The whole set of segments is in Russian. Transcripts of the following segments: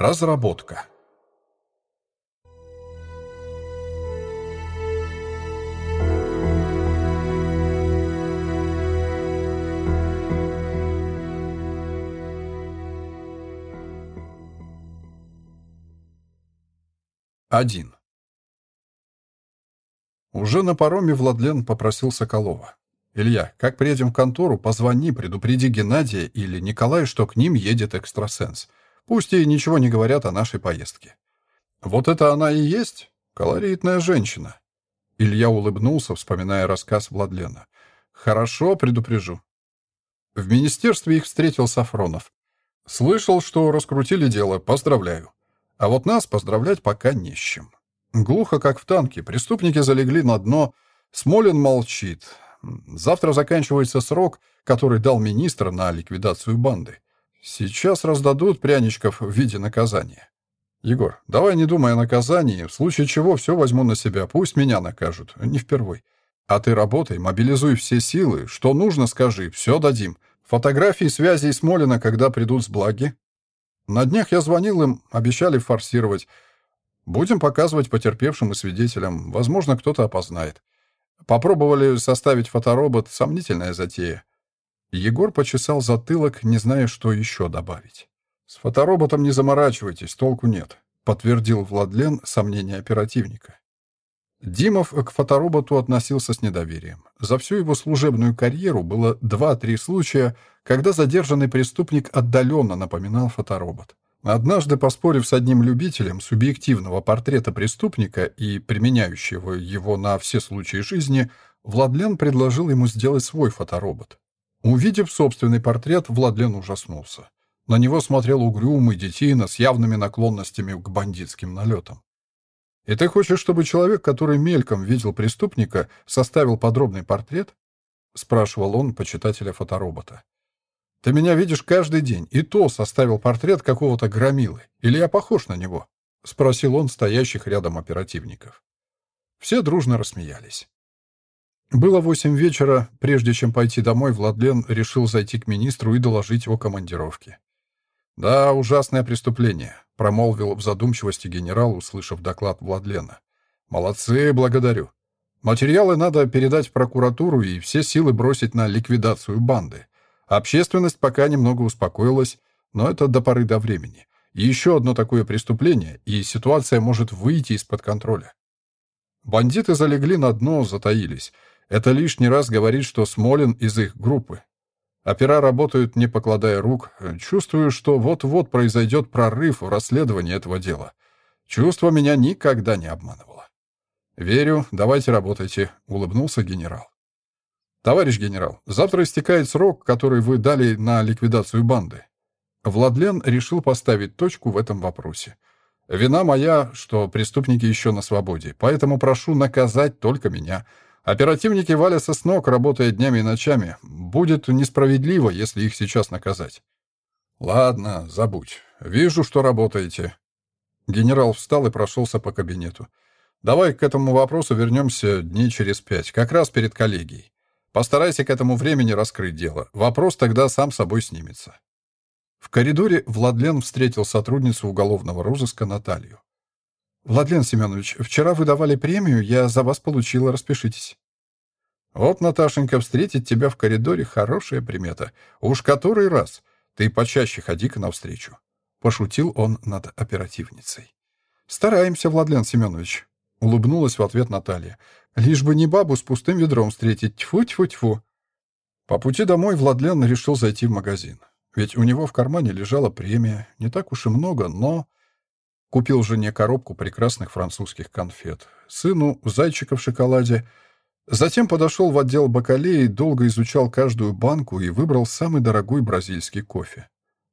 Разработка. Один. Уже на пароме Владлен попросил Соколова. «Илья, как приедем в контору, позвони, предупреди Геннадия или Николая, что к ним едет экстрасенс. Пусть и ничего не говорят о нашей поездке». «Вот это она и есть? Колоритная женщина». Илья улыбнулся, вспоминая рассказ Владлена. «Хорошо, предупрежу». В министерстве их встретил Сафронов. «Слышал, что раскрутили дело. Поздравляю. А вот нас поздравлять пока не с чем». Глухо, как в танке, преступники залегли на дно. Смолин молчит. Завтра заканчивается срок, который дал министр на ликвидацию банды. Сейчас раздадут пряничков в виде наказания. Егор, давай не думай о наказании, в случае чего все возьму на себя, пусть меня накажут, не впервой. А ты работай, мобилизуй все силы, что нужно, скажи, все дадим. Фотографии связи Смолина, когда придут с благи. На днях я звонил им, обещали форсировать. Будем показывать потерпевшим и свидетелям. Возможно, кто-то опознает. Попробовали составить фоторобот. Сомнительная затея. Егор почесал затылок, не зная, что еще добавить. «С фотороботом не заморачивайтесь, толку нет», — подтвердил Владлен сомнения оперативника. Димов к фотороботу относился с недоверием. За всю его служебную карьеру было два-три случая, когда задержанный преступник отдаленно напоминал фоторобот. Однажды, поспорив с одним любителем субъективного портрета преступника и применяющего его на все случаи жизни, Владлен предложил ему сделать свой фоторобот. Увидев собственный портрет, Владлен ужаснулся. На него смотрел угрюмый детина с явными наклонностями к бандитским налетам. «И ты хочешь, чтобы человек, который мельком видел преступника, составил подробный портрет?» — спрашивал он почитателя фоторобота. Ты меня видишь каждый день, и то составил портрет какого-то громилы. Или я похож на него?» — спросил он стоящих рядом оперативников. Все дружно рассмеялись. Было восемь вечера. Прежде чем пойти домой, Владлен решил зайти к министру и доложить о командировке. «Да, ужасное преступление», — промолвил в задумчивости генерал, услышав доклад Владлена. «Молодцы, благодарю. Материалы надо передать в прокуратуру и все силы бросить на ликвидацию банды. Общественность пока немного успокоилась, но это до поры до времени. Еще одно такое преступление, и ситуация может выйти из-под контроля. Бандиты залегли на дно, затаились. Это лишний раз говорит, что Смолин из их группы. Опера работают, не покладая рук. Чувствую, что вот-вот произойдет прорыв в расследовании этого дела. Чувство меня никогда не обманывало. «Верю, давайте работайте», — улыбнулся генерал. «Товарищ генерал, завтра истекает срок, который вы дали на ликвидацию банды». Владлен решил поставить точку в этом вопросе. «Вина моя, что преступники еще на свободе, поэтому прошу наказать только меня. Оперативники валятся с ног, работая днями и ночами. Будет несправедливо, если их сейчас наказать». «Ладно, забудь. Вижу, что работаете». Генерал встал и прошелся по кабинету. «Давай к этому вопросу вернемся дней через пять, как раз перед коллегией. Постарайся к этому времени раскрыть дело. Вопрос тогда сам собой снимется. В коридоре Владлен встретил сотрудницу уголовного розыска Наталью. «Владлен Семенович, вчера вы давали премию, я за вас получила, распишитесь». «Вот, Наташенька, встретить тебя в коридоре — хорошая примета. Уж который раз. Ты почаще ходи-ка навстречу». Пошутил он над оперативницей. «Стараемся, Владлен Семенович», — улыбнулась в ответ Наталья. Лишь бы не бабу с пустым ведром встретить. Тьфу-тьфу-тьфу. По пути домой Владлен решил зайти в магазин. Ведь у него в кармане лежала премия. Не так уж и много, но... Купил жене коробку прекрасных французских конфет. Сыну зайчика в шоколаде. Затем подошел в отдел бакалеи, долго изучал каждую банку и выбрал самый дорогой бразильский кофе.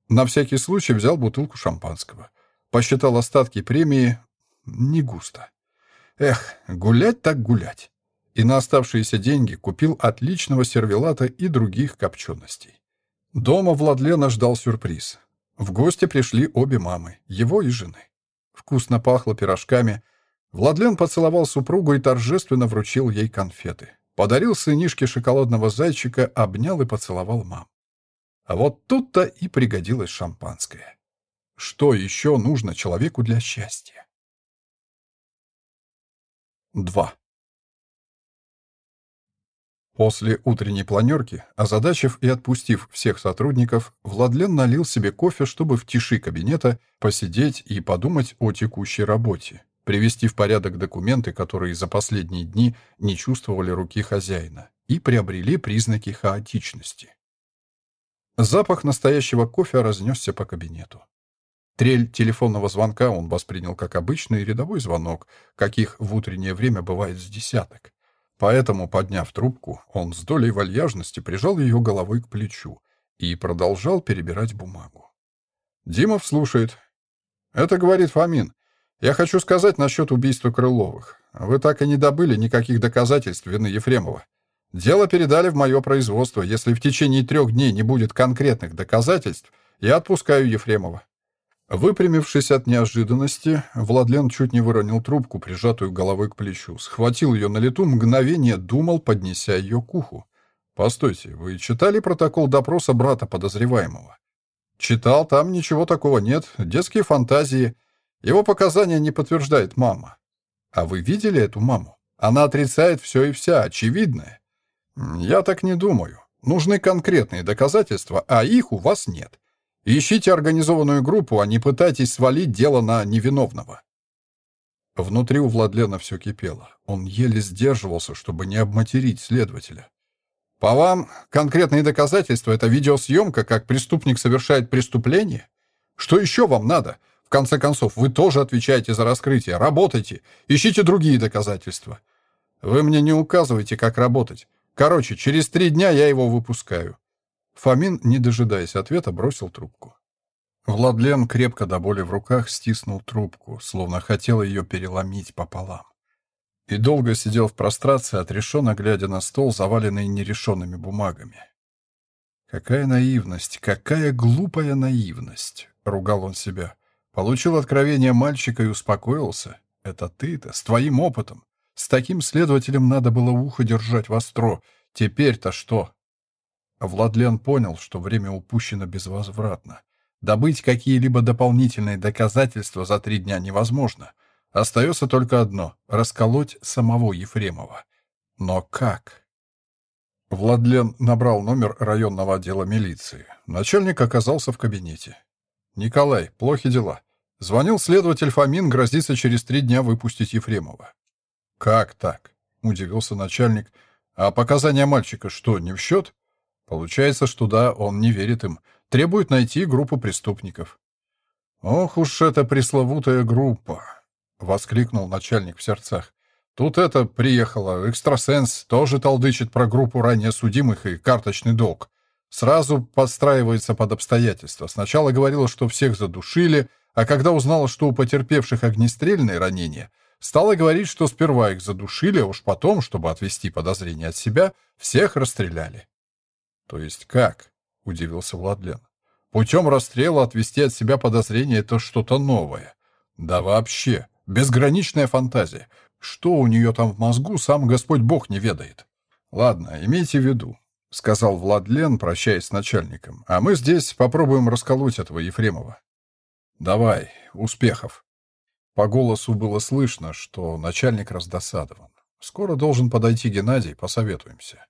На всякий случай взял бутылку шампанского. Посчитал остатки премии. Не густо. Эх, гулять так гулять. И на оставшиеся деньги купил отличного сервелата и других копченостей. Дома Владлена ждал сюрприз. В гости пришли обе мамы, его и жены. Вкусно пахло пирожками. Владлен поцеловал супругу и торжественно вручил ей конфеты. Подарил сынишке шоколадного зайчика, обнял и поцеловал мам. А вот тут-то и пригодилось шампанское. Что еще нужно человеку для счастья? 2. После утренней планерки, озадачив и отпустив всех сотрудников, Владлен налил себе кофе, чтобы в тиши кабинета посидеть и подумать о текущей работе, привести в порядок документы, которые за последние дни не чувствовали руки хозяина и приобрели признаки хаотичности. Запах настоящего кофе разнесся по кабинету. Трель телефонного звонка он воспринял как обычный рядовой звонок, каких в утреннее время бывает с десяток. Поэтому, подняв трубку, он с долей вальяжности прижал ее головой к плечу и продолжал перебирать бумагу. Димов слушает. «Это, — говорит Фомин, — я хочу сказать насчет убийства Крыловых. Вы так и не добыли никаких доказательств вины Ефремова. Дело передали в мое производство. Если в течение трех дней не будет конкретных доказательств, я отпускаю Ефремова. Выпрямившись от неожиданности, Владлен чуть не выронил трубку, прижатую головой к плечу, схватил ее на лету, мгновение думал, поднеся ее к уху. «Постойте, вы читали протокол допроса брата подозреваемого?» «Читал, там ничего такого нет, детские фантазии. Его показания не подтверждает мама». «А вы видели эту маму? Она отрицает все и вся, очевидное». «Я так не думаю. Нужны конкретные доказательства, а их у вас нет. Ищите организованную группу, а не пытайтесь свалить дело на невиновного. Внутри у Владлена все кипело. Он еле сдерживался, чтобы не обматерить следователя. «По вам, конкретные доказательства — это видеосъемка, как преступник совершает преступление? Что еще вам надо? В конце концов, вы тоже отвечаете за раскрытие. Работайте, ищите другие доказательства. Вы мне не указывайте, как работать. Короче, через три дня я его выпускаю. Фомин, не дожидаясь ответа, бросил трубку. Владлен крепко до боли в руках стиснул трубку, словно хотел ее переломить пополам. И долго сидел в прострации, отрешенно глядя на стол, заваленный нерешенными бумагами. «Какая наивность, какая глупая наивность!» — ругал он себя. «Получил откровение мальчика и успокоился. Это ты-то, с твоим опытом. С таким следователем надо было ухо держать востро. Теперь-то что? Владлен понял, что время упущено безвозвратно. Добыть какие-либо дополнительные доказательства за три дня невозможно. Остается только одно — расколоть самого Ефремова. Но как? Владлен набрал номер районного отдела милиции. Начальник оказался в кабинете. «Николай, плохи дела. Звонил следователь Фомин, грозится через три дня выпустить Ефремова». «Как так?» — удивился начальник. «А показания мальчика что, не в счет?» Получается, что да, он не верит им. Требует найти группу преступников. «Ох уж эта пресловутая группа!» — воскликнул начальник в сердцах. «Тут это приехала, экстрасенс, тоже толдычит про группу ранее судимых и карточный долг. Сразу подстраивается под обстоятельства. Сначала говорила, что всех задушили, а когда узнала, что у потерпевших огнестрельные ранения, стала говорить, что сперва их задушили, а уж потом, чтобы отвести подозрения от себя, всех расстреляли. «То есть как?» — удивился Владлен. «Путем расстрела отвести от себя подозрение — это что-то новое. Да вообще, безграничная фантазия. Что у нее там в мозгу, сам Господь Бог не ведает. Ладно, имейте в виду, — сказал Владлен, прощаясь с начальником. «А мы здесь попробуем расколоть этого Ефремова». «Давай, успехов». По голосу было слышно, что начальник раздосадован. «Скоро должен подойти Геннадий, посоветуемся».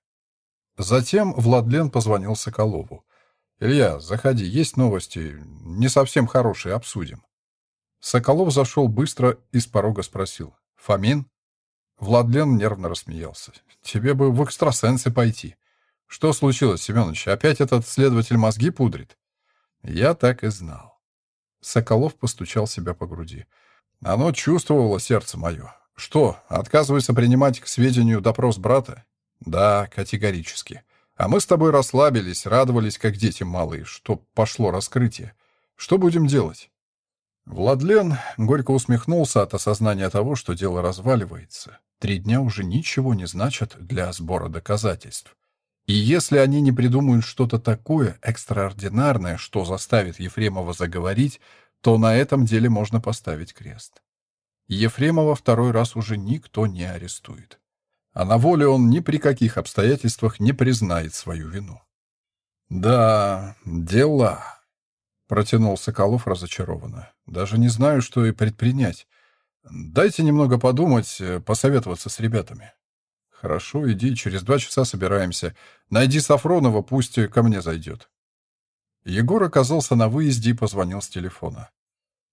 Затем Владлен позвонил Соколову. «Илья, заходи, есть новости, не совсем хорошие, обсудим». Соколов зашел быстро и с порога спросил. «Фомин?» Владлен нервно рассмеялся. «Тебе бы в экстрасенсы пойти». «Что случилось, Семенович? Опять этот следователь мозги пудрит?» «Я так и знал». Соколов постучал себя по груди. «Оно чувствовало сердце мое. Что, отказывается принимать к сведению допрос брата? Да, категорически. А мы с тобой расслабились, радовались, как дети малые, что пошло раскрытие. Что будем делать? Владлен горько усмехнулся от осознания того, что дело разваливается. Три дня уже ничего не значат для сбора доказательств. И если они не придумают что-то такое экстраординарное, что заставит Ефремова заговорить, то на этом деле можно поставить крест. Ефремова второй раз уже никто не арестует а на воле он ни при каких обстоятельствах не признает свою вину. Да, дела. Протянул Соколов разочарованно. Даже не знаю, что и предпринять. Дайте немного подумать, э, посоветоваться с ребятами. Хорошо, иди, через два часа собираемся. Найди Сафронова, пусть ко мне зайдет. Егор оказался на выезде и позвонил с телефона.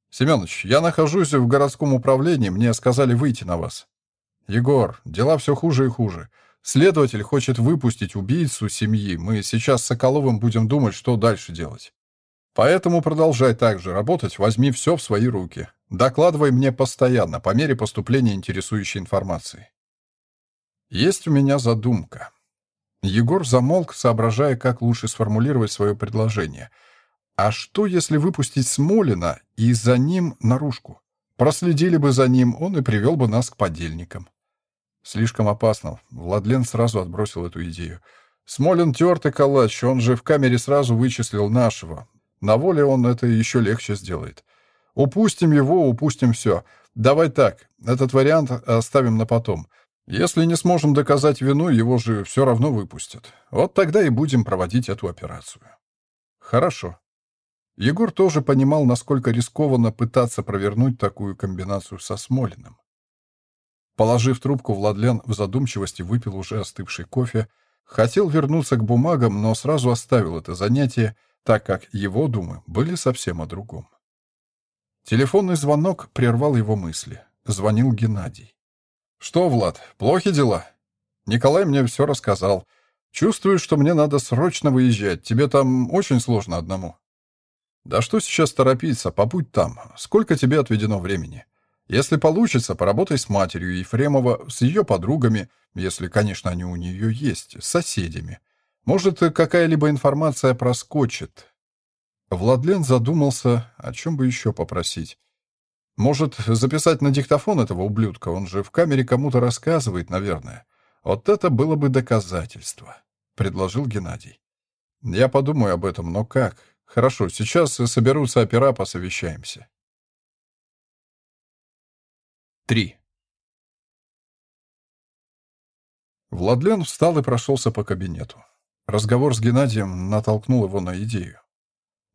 «Семёныч, я нахожусь в городском управлении, мне сказали выйти на вас». «Егор, дела все хуже и хуже. Следователь хочет выпустить убийцу семьи. Мы сейчас с Соколовым будем думать, что дальше делать. Поэтому продолжай так же работать, возьми все в свои руки. Докладывай мне постоянно, по мере поступления интересующей информации. Есть у меня задумка. Егор замолк, соображая, как лучше сформулировать свое предложение. А что, если выпустить Смолина и за ним наружку? Проследили бы за ним, он и привел бы нас к подельникам. Слишком опасно. Владлен сразу отбросил эту идею. Смолин тертый калач, он же в камере сразу вычислил нашего. На воле он это еще легче сделает. Упустим его, упустим все. Давай так, этот вариант оставим на потом. Если не сможем доказать вину, его же все равно выпустят. Вот тогда и будем проводить эту операцию. Хорошо. Егор тоже понимал, насколько рискованно пытаться провернуть такую комбинацию со Смолиным. Положив трубку, Владлен в задумчивости выпил уже остывший кофе, хотел вернуться к бумагам, но сразу оставил это занятие, так как его думы были совсем о другом. Телефонный звонок прервал его мысли. Звонил Геннадий. «Что, Влад, плохи дела?» «Николай мне все рассказал. Чувствую, что мне надо срочно выезжать. Тебе там очень сложно одному». «Да что сейчас торопиться? Побудь там. Сколько тебе отведено времени?» «Если получится, поработай с матерью Ефремова, с ее подругами, если, конечно, они у нее есть, с соседями. Может, какая-либо информация проскочит. Владлен задумался, о чем бы еще попросить. Может, записать на диктофон этого ублюдка? Он же в камере кому-то рассказывает, наверное. Вот это было бы доказательство, — предложил Геннадий. Я подумаю об этом, но как? Хорошо, сейчас соберутся опера, посовещаемся. 3. Владлен встал и прошелся по кабинету. Разговор с Геннадием натолкнул его на идею.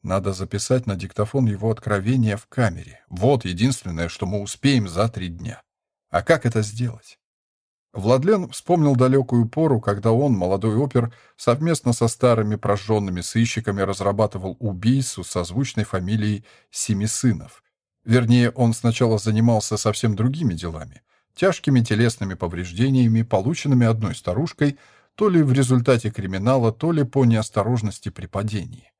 Надо записать на диктофон его откровения в камере. Вот единственное, что мы успеем за три дня. А как это сделать? Владлен вспомнил далекую пору, когда он, молодой опер, совместно со старыми прожженными сыщиками разрабатывал убийцу со звучной фамилией Семисынов. Вернее, он сначала занимался совсем другими делами, тяжкими телесными повреждениями, полученными одной старушкой, то ли в результате криминала, то ли по неосторожности при падении.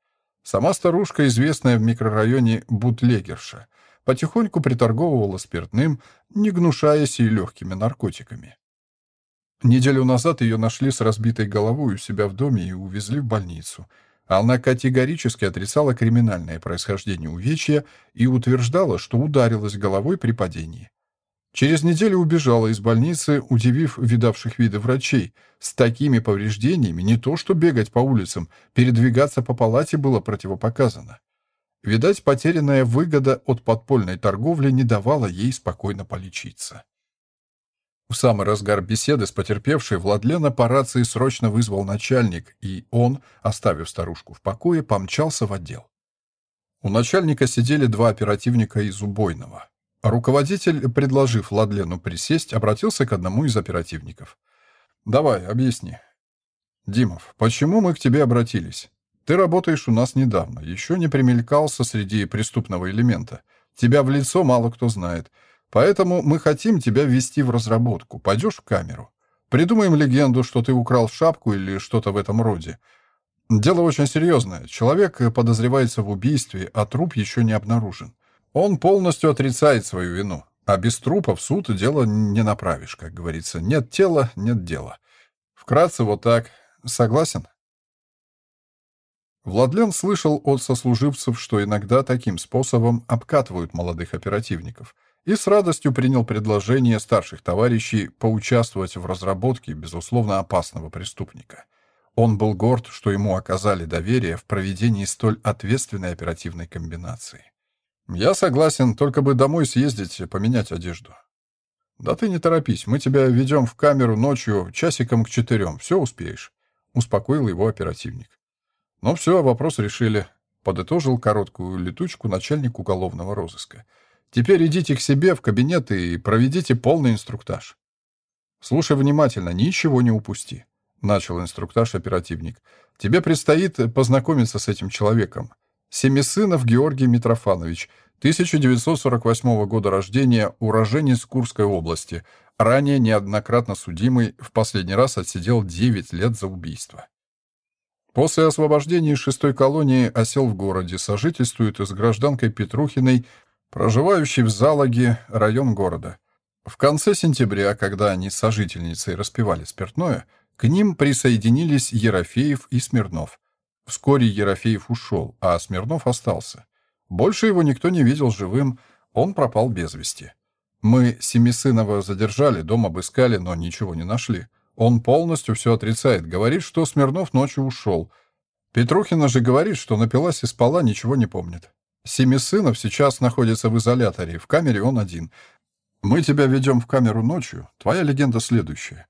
Сама старушка, известная в микрорайоне бутлегерша, потихоньку приторговывала спиртным, не гнушаясь и легкими наркотиками. Неделю назад ее нашли с разбитой головой у себя в доме и увезли в больницу. Она категорически отрицала криминальное происхождение увечья и утверждала, что ударилась головой при падении. Через неделю убежала из больницы, удивив видавших виды врачей. С такими повреждениями не то что бегать по улицам, передвигаться по палате было противопоказано. Видать, потерянная выгода от подпольной торговли не давала ей спокойно полечиться. В самый разгар беседы с потерпевшей Владлена по рации срочно вызвал начальник, и он, оставив старушку в покое, помчался в отдел. У начальника сидели два оперативника из убойного. Руководитель, предложив Ладлену присесть, обратился к одному из оперативников. «Давай, объясни». «Димов, почему мы к тебе обратились? Ты работаешь у нас недавно, еще не примелькался среди преступного элемента. Тебя в лицо мало кто знает. Поэтому мы хотим тебя ввести в разработку. Пойдешь в камеру. Придумаем легенду, что ты украл шапку или что-то в этом роде. Дело очень серьезное. Человек подозревается в убийстве, а труп еще не обнаружен. Он полностью отрицает свою вину. А без трупа в суд дело не направишь, как говорится. Нет тела — нет дела. Вкратце вот так. Согласен? Владлен слышал от сослуживцев, что иногда таким способом обкатывают молодых оперативников, и с радостью принял предложение старших товарищей поучаствовать в разработке, безусловно, опасного преступника. Он был горд, что ему оказали доверие в проведении столь ответственной оперативной комбинации. «Я согласен, только бы домой съездить, поменять одежду». «Да ты не торопись, мы тебя ведем в камеру ночью, часиком к четырем, все успеешь», — успокоил его оперативник. «Ну все, вопрос решили. подытожил короткую летучку начальник уголовного розыска. Теперь идите к себе в кабинет и проведите полный инструктаж. Слушай внимательно, ничего не упусти, начал инструктаж оперативник. Тебе предстоит познакомиться с этим человеком. Семисынов Георгий Митрофанович, 1948 года рождения, уроженец Курской области, ранее неоднократно судимый, в последний раз отсидел 9 лет за убийство. После освобождения шестой колонии осел в городе, сожительствует с гражданкой Петрухиной, проживающей в Залаге, район города. В конце сентября, когда они с сожительницей распивали спиртное, к ним присоединились Ерофеев и Смирнов. Вскоре Ерофеев ушел, а Смирнов остался. Больше его никто не видел живым, он пропал без вести. Мы Семисынова задержали, дом обыскали, но ничего не нашли. Он полностью все отрицает, говорит, что Смирнов ночью ушел. Петрухина же говорит, что напилась и спала, ничего не помнит. Семисынов сейчас находится в изоляторе, в камере он один. Мы тебя ведем в камеру ночью. Твоя легенда следующая.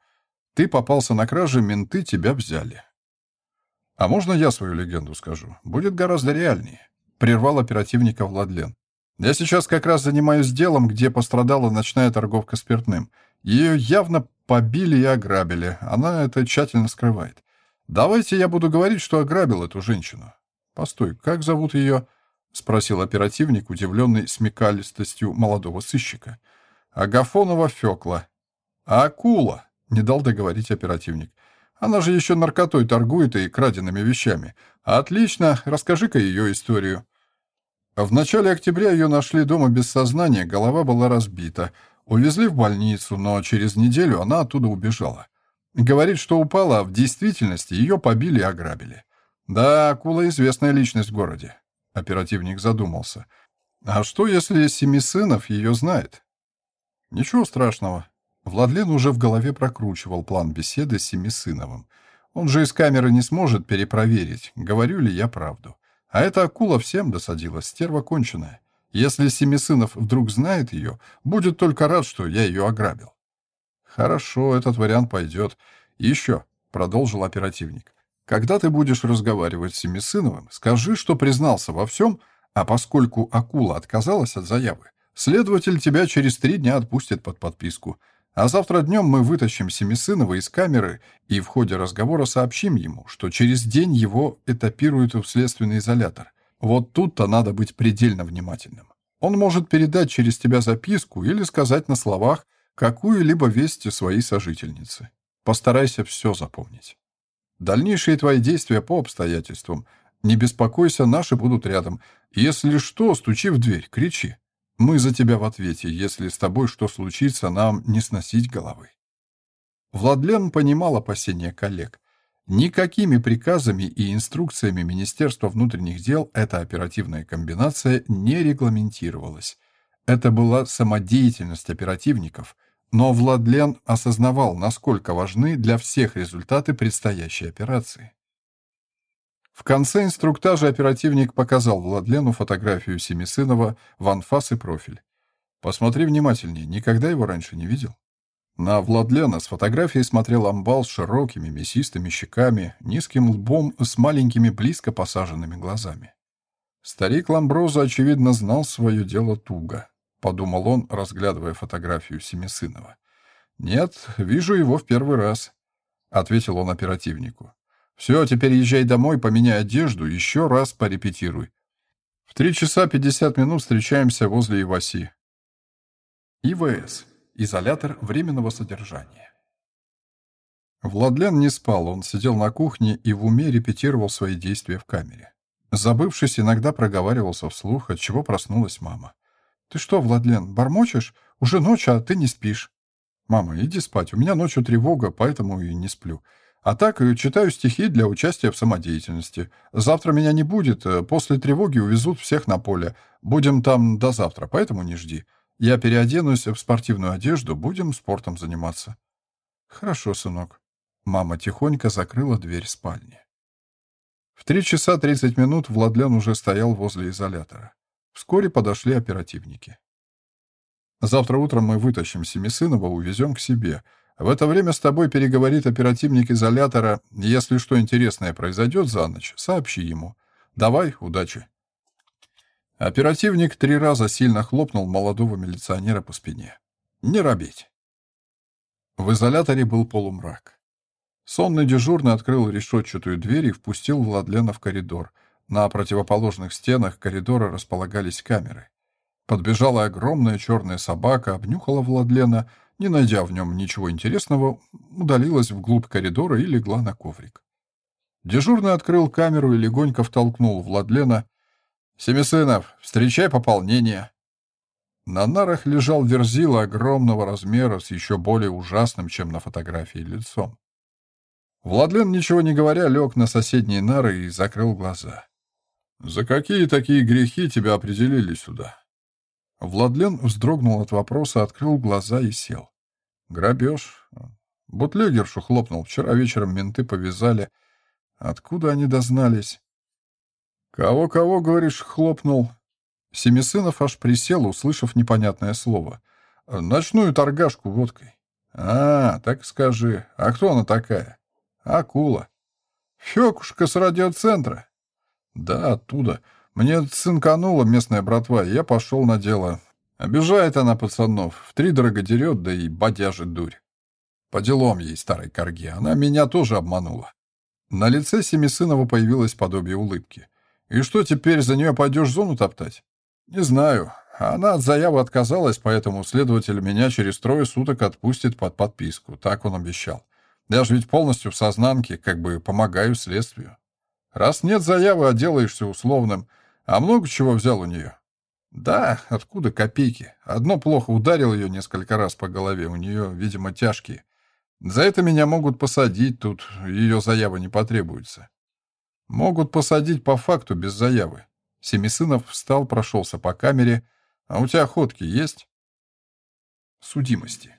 Ты попался на краже, менты тебя взяли. А можно я свою легенду скажу? Будет гораздо реальнее. Прервал оперативника Владлен. Я сейчас как раз занимаюсь делом, где пострадала ночная торговка спиртным. Ее явно побили и ограбили. Она это тщательно скрывает. Давайте я буду говорить, что ограбил эту женщину. Постой, как зовут ее? Спросил оперативник, удивленный смекалистостью молодого сыщика. Агафонова Фёкла. А акула? Не дал договорить оперативник. Она же еще наркотой торгует и краденными вещами. Отлично, расскажи-ка ее историю. В начале октября ее нашли дома без сознания, голова была разбита. Увезли в больницу, но через неделю она оттуда убежала. Говорит, что упала, а в действительности ее побили и ограбили. Да, акула известная личность в городе. Оперативник задумался. А что, если Семисынов ее знает? Ничего страшного. Владлен уже в голове прокручивал план беседы с Семисыновым. Он же из камеры не сможет перепроверить, говорю ли я правду. А эта акула всем досадила, стерва конченая. Если Семисынов вдруг знает ее, будет только рад, что я ее ограбил. Хорошо, этот вариант пойдет. Еще, продолжил оперативник. Когда ты будешь разговаривать с Семисыновым, скажи, что признался во всем, а поскольку акула отказалась от заявы, следователь тебя через три дня отпустит под подписку. А завтра днем мы вытащим Семисынова из камеры и в ходе разговора сообщим ему, что через день его этапируют в следственный изолятор. Вот тут-то надо быть предельно внимательным. Он может передать через тебя записку или сказать на словах какую-либо весть своей сожительнице. Постарайся все запомнить. Дальнейшие твои действия по обстоятельствам. Не беспокойся, наши будут рядом. Если что, стучи в дверь, кричи. Мы за тебя в ответе. Если с тобой что случится, нам не сносить головы. Владлен понимал опасения коллег. Никакими приказами и инструкциями Министерства внутренних дел эта оперативная комбинация не регламентировалась. Это была самодеятельность оперативников, но Владлен осознавал, насколько важны для всех результаты предстоящей операции. В конце инструктажа оперативник показал Владлену фотографию Семисынова в анфас и профиль. «Посмотри внимательнее, никогда его раньше не видел?» На Владлена с фотографией смотрел амбал с широкими мясистыми щеками, низким лбом с маленькими близко посаженными глазами. Старик Ламброза, очевидно, знал свое дело туго, подумал он, разглядывая фотографию Семисынова. «Нет, вижу его в первый раз», — ответил он оперативнику. «Все, теперь езжай домой, поменяй одежду, еще раз порепетируй. В три часа пятьдесят минут встречаемся возле Иваси». ИВС. Изолятор временного содержания. Владлен не спал, он сидел на кухне и в уме репетировал свои действия в камере. Забывшись, иногда проговаривался вслух, от чего проснулась мама. «Ты что, Владлен, бормочешь? Уже ночь, а ты не спишь». «Мама, иди спать, у меня ночью тревога, поэтому и не сплю. А так, э, читаю стихи для участия в самодеятельности. Завтра меня не будет, э, после тревоги увезут всех на поле. Будем там до завтра, поэтому не жди. Я переоденусь в спортивную одежду, будем спортом заниматься. Хорошо, сынок. Мама тихонько закрыла дверь спальни. В три часа тридцать минут Владлен уже стоял возле изолятора. Вскоре подошли оперативники. Завтра утром мы вытащим Семисынова, увезем к себе. В это время с тобой переговорит оперативник изолятора. Если что интересное произойдет за ночь, сообщи ему. Давай, удачи. Оперативник три раза сильно хлопнул молодого милиционера по спине. Не робить. В изоляторе был полумрак. Сонный дежурный открыл решетчатую дверь и впустил Владлена в коридор. На противоположных стенах коридора располагались камеры. Подбежала огромная черная собака, обнюхала Владлена, не найдя в нем ничего интересного, удалилась вглубь коридора и легла на коврик. Дежурный открыл камеру и легонько втолкнул Владлена. «Семисынов, встречай пополнение!» На нарах лежал верзила огромного размера с еще более ужасным, чем на фотографии, лицом. Владлен, ничего не говоря, лег на соседние нары и закрыл глаза. «За какие такие грехи тебя определили сюда?» Владлен вздрогнул от вопроса, открыл глаза и сел. «Грабеж?» Бутлегершу хлопнул. Вчера вечером менты повязали. Откуда они дознались? «Кого-кого, говоришь, хлопнул?» Семисынов аж присел, услышав непонятное слово. «Ночную торгашку водкой». «А, так скажи. А кто она такая?» «Акула». «Фёкушка с радиоцентра». «Да, оттуда. Мне цинканула местная братва, и я пошел на дело. Обижает она пацанов, в три дорого дерет, да и бодяжит дурь. По делам ей, старой корги, она меня тоже обманула. На лице Семисынова появилось подобие улыбки. «И что, теперь за нее пойдешь зону топтать?» «Не знаю. Она от заявы отказалась, поэтому следователь меня через трое суток отпустит под подписку. Так он обещал. Я же ведь полностью в сознанке, как бы помогаю следствию. Раз нет заявы, а делаешься условным. А много чего взял у нее?» «Да, откуда копейки? Одно плохо ударил ее несколько раз по голове, у нее, видимо, тяжкие. За это меня могут посадить, тут ее заява не потребуется. Могут посадить по факту без заявы. Семисынов встал, прошелся по камере. А у тебя ходки есть? Судимости.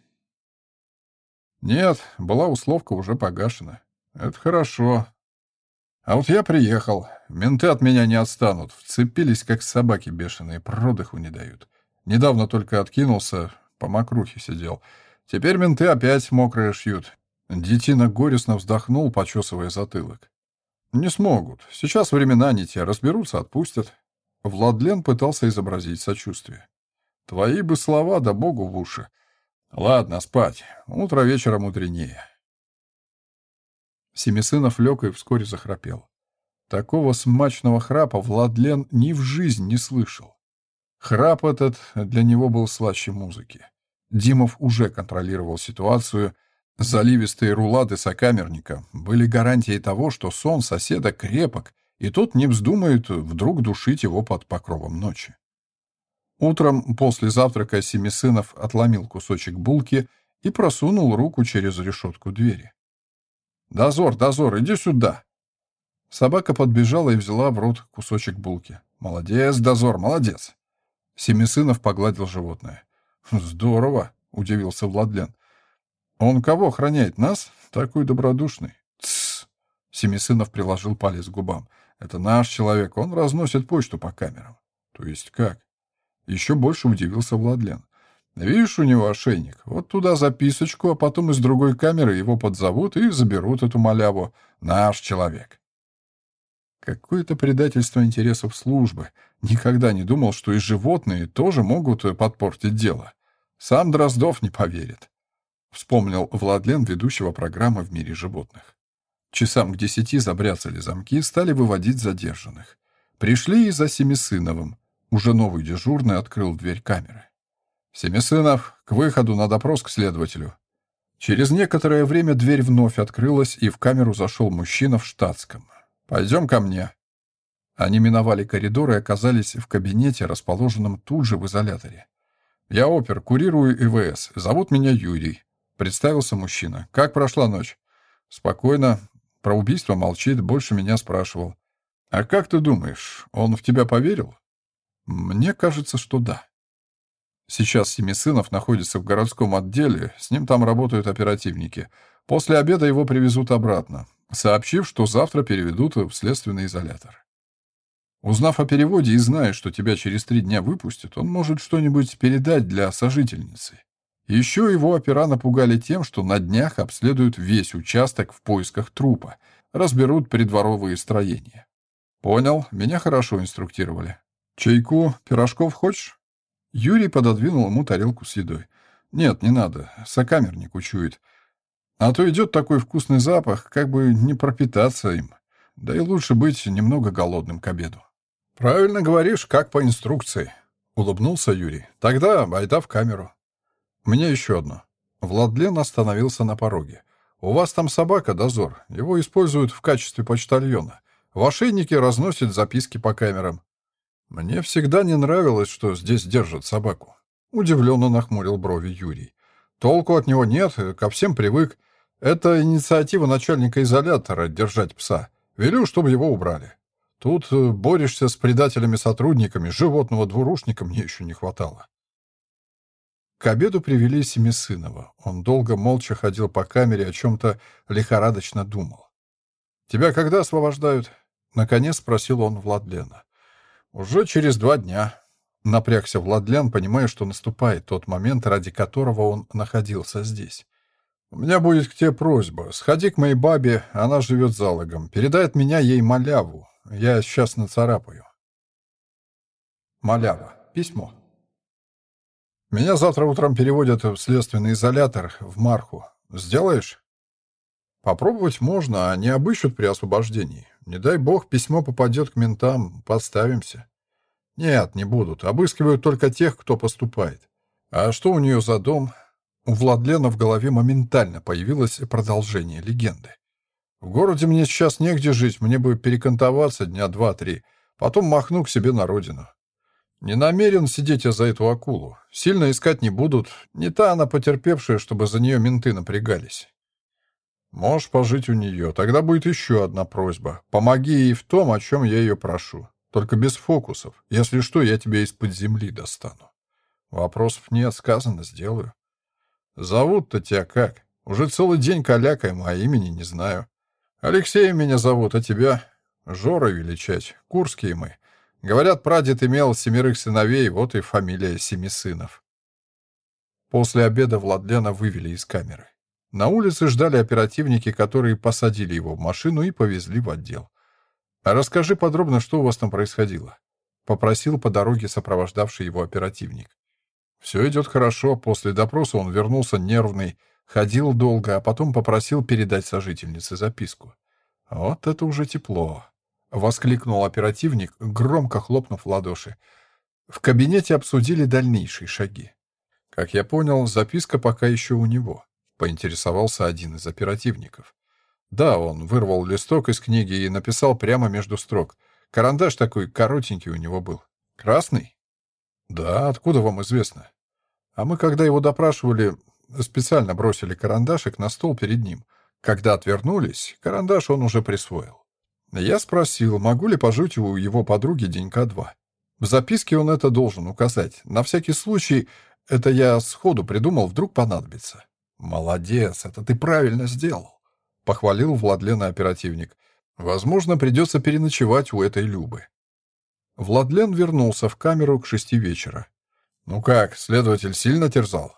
Нет, была условка уже погашена. Это хорошо. А вот я приехал. Менты от меня не отстанут. Вцепились, как собаки бешеные, продыху не дают. Недавно только откинулся, по мокрухе сидел. Теперь менты опять мокрые шьют. Детина горестно вздохнул, почесывая затылок. «Не смогут. Сейчас времена не те. Разберутся, отпустят». Владлен пытался изобразить сочувствие. «Твои бы слова, да богу в уши. Ладно, спать. Утро вечера мудренее». Семисынов лег и вскоре захрапел. Такого смачного храпа Владлен ни в жизнь не слышал. Храп этот для него был слаще музыки. Димов уже контролировал ситуацию. Заливистые рулады сокамерника были гарантией того, что сон соседа крепок, и тот не вздумает вдруг душить его под покровом ночи. Утром после завтрака Семисынов отломил кусочек булки и просунул руку через решетку двери. «Дозор, дозор, иди сюда!» Собака подбежала и взяла в рот кусочек булки. «Молодец, дозор, молодец!» Семисынов погладил животное. «Здорово!» — удивился Владлен. «Он кого охраняет? Нас? Такой добродушный!» «Тссс!» — Семисынов приложил палец к губам. «Это наш человек, он разносит почту по камерам». «То есть как?» Еще больше удивился Владлен. «Видишь, у него ошейник. Вот туда записочку, а потом из другой камеры его подзовут и заберут эту маляву. Наш человек». Какое-то предательство интересов службы. Никогда не думал, что и животные тоже могут подпортить дело. Сам Дроздов не поверит. Вспомнил Владлен ведущего программы в мире животных. Часам к десяти забряцали замки, стали выводить задержанных. Пришли и за Семисыновым. Уже новый дежурный открыл дверь камеры. «Семисынов, к выходу на допрос к следователю». Через некоторое время дверь вновь открылась, и в камеру зашел мужчина в штатском. «Пойдем ко мне». Они миновали коридор и оказались в кабинете, расположенном тут же в изоляторе. «Я опер, курирую ИВС. Зовут меня Юрий», — представился мужчина. «Как прошла ночь?» «Спокойно. Про убийство молчит, больше меня спрашивал». «А как ты думаешь, он в тебя поверил?» «Мне кажется, что да». Сейчас Семисынов находится в городском отделе, с ним там работают оперативники. После обеда его привезут обратно, сообщив, что завтра переведут в следственный изолятор. Узнав о переводе и зная, что тебя через три дня выпустят, он может что-нибудь передать для сожительницы. Еще его опера напугали тем, что на днях обследуют весь участок в поисках трупа, разберут придворовые строения. «Понял, меня хорошо инструктировали. Чайку, пирожков хочешь?» Юрий пододвинул ему тарелку с едой. «Нет, не надо, сокамерник учует. А то идет такой вкусный запах, как бы не пропитаться им. Да и лучше быть немного голодным к обеду». «Правильно говоришь, как по инструкции», — улыбнулся Юрий. «Тогда айда в камеру». «У меня еще одно». Владлен остановился на пороге. «У вас там собака, дозор. Его используют в качестве почтальона. В ошейнике разносят записки по камерам. Мне всегда не нравилось, что здесь держат собаку. Удивленно нахмурил брови Юрий. Толку от него нет, ко всем привык. Это инициатива начальника изолятора — держать пса. Велю, чтобы его убрали. Тут э, борешься с предателями-сотрудниками, животного двурушника мне еще не хватало. К обеду привели Семисынова. Он долго молча ходил по камере, о чем-то лихорадочно думал. «Тебя когда освобождают?» Наконец спросил он Владлена. «Уже через два дня». Напрягся Владлен, понимая, что наступает тот момент, ради которого он находился здесь. «У меня будет к тебе просьба. Сходи к моей бабе, она живет залогом. Передай от меня ей маляву. Я сейчас нацарапаю». Малява. Письмо. «Меня завтра утром переводят в следственный изолятор, в Марху. Сделаешь?» «Попробовать можно, а не обыщут при освобождении. Не дай бог, письмо попадет к ментам, подставимся. Нет, не будут. Обыскивают только тех, кто поступает. А что у нее за дом? У Владлена в голове моментально появилось продолжение легенды. В городе мне сейчас негде жить, мне бы перекантоваться дня два-три, потом махну к себе на родину. Не намерен сидеть я за эту акулу. Сильно искать не будут. Не та она потерпевшая, чтобы за нее менты напрягались. Можешь пожить у нее. Тогда будет еще одна просьба. Помоги ей в том, о чем я ее прошу. Только без фокусов. Если что, я тебя из-под земли достану. Вопросов нет, сказано, сделаю. Зовут-то тебя как? Уже целый день калякаем, а имени не знаю. Алексеем меня зовут, а тебя? Жора величать. Курские мы. Говорят, прадед имел семерых сыновей, вот и фамилия семи сынов. После обеда Владлена вывели из камеры. На улице ждали оперативники, которые посадили его в машину и повезли в отдел. «А расскажи подробно, что у вас там происходило», — попросил по дороге сопровождавший его оперативник. «Все идет хорошо. После допроса он вернулся нервный, ходил долго, а потом попросил передать сожительнице записку. Вот это уже тепло!» — воскликнул оперативник, громко хлопнув ладоши. В кабинете обсудили дальнейшие шаги. Как я понял, записка пока еще у него поинтересовался один из оперативников. Да, он вырвал листок из книги и написал прямо между строк. Карандаш такой коротенький у него был. Красный? Да, откуда вам известно? А мы, когда его допрашивали, специально бросили карандашик на стол перед ним. Когда отвернулись, карандаш он уже присвоил. Я спросил, могу ли пожить у его подруги денька два. В записке он это должен указать. На всякий случай, это я сходу придумал, вдруг понадобится. «Молодец, это ты правильно сделал», — похвалил Владлена оперативник. «Возможно, придется переночевать у этой Любы». Владлен вернулся в камеру к шести вечера. «Ну как, следователь сильно терзал?»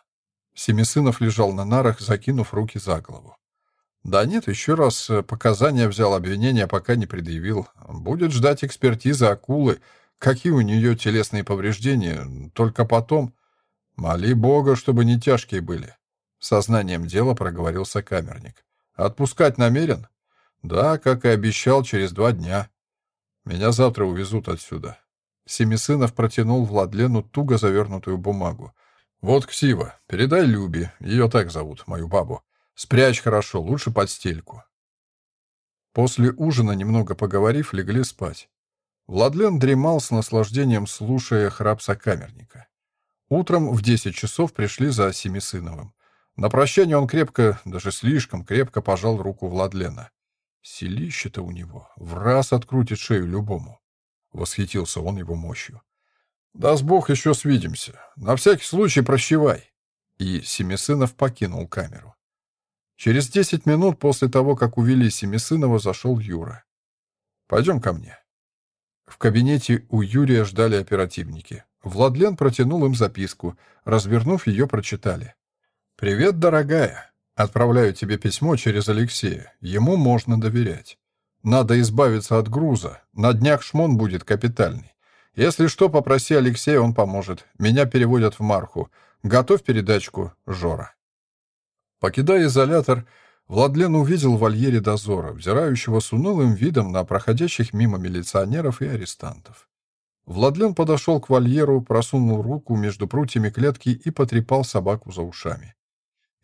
Семисынов лежал на нарах, закинув руки за голову. «Да нет, еще раз э, показания взял, обвинения пока не предъявил. Будет ждать экспертизы акулы, какие у нее телесные повреждения, только потом... Моли Бога, чтобы не тяжкие были. Сознанием дела проговорил сокамерник. «Отпускать намерен?» «Да, как и обещал, через два дня. Меня завтра увезут отсюда». Семисынов протянул Владлену туго завернутую бумагу. «Вот ксива. Передай Любе. Ее так зовут, мою бабу. Спрячь хорошо, лучше под стельку». После ужина, немного поговорив, легли спать. Владлен дремал с наслаждением, слушая храп сокамерника. Утром в десять часов пришли за Семисыновым. На прощание он крепко, даже слишком крепко пожал руку Владлена. Селище-то у него, в раз открутит шею любому. Восхитился он его мощью. «Даст Бог, еще свидимся. На всякий случай прощевай». И Семисынов покинул камеру. Через десять минут после того, как увели Семисынова, зашел Юра. «Пойдем ко мне». В кабинете у Юрия ждали оперативники. Владлен протянул им записку. Развернув ее, прочитали. «Привет, дорогая. Отправляю тебе письмо через Алексея. Ему можно доверять. Надо избавиться от груза. На днях шмон будет капитальный. Если что, попроси Алексея, он поможет. Меня переводят в Марху. Готовь передачку, Жора. Покидая изолятор, Владлен увидел в вольере дозора, взирающего с унылым видом на проходящих мимо милиционеров и арестантов. Владлен подошел к вольеру, просунул руку между прутьями клетки и потрепал собаку за ушами.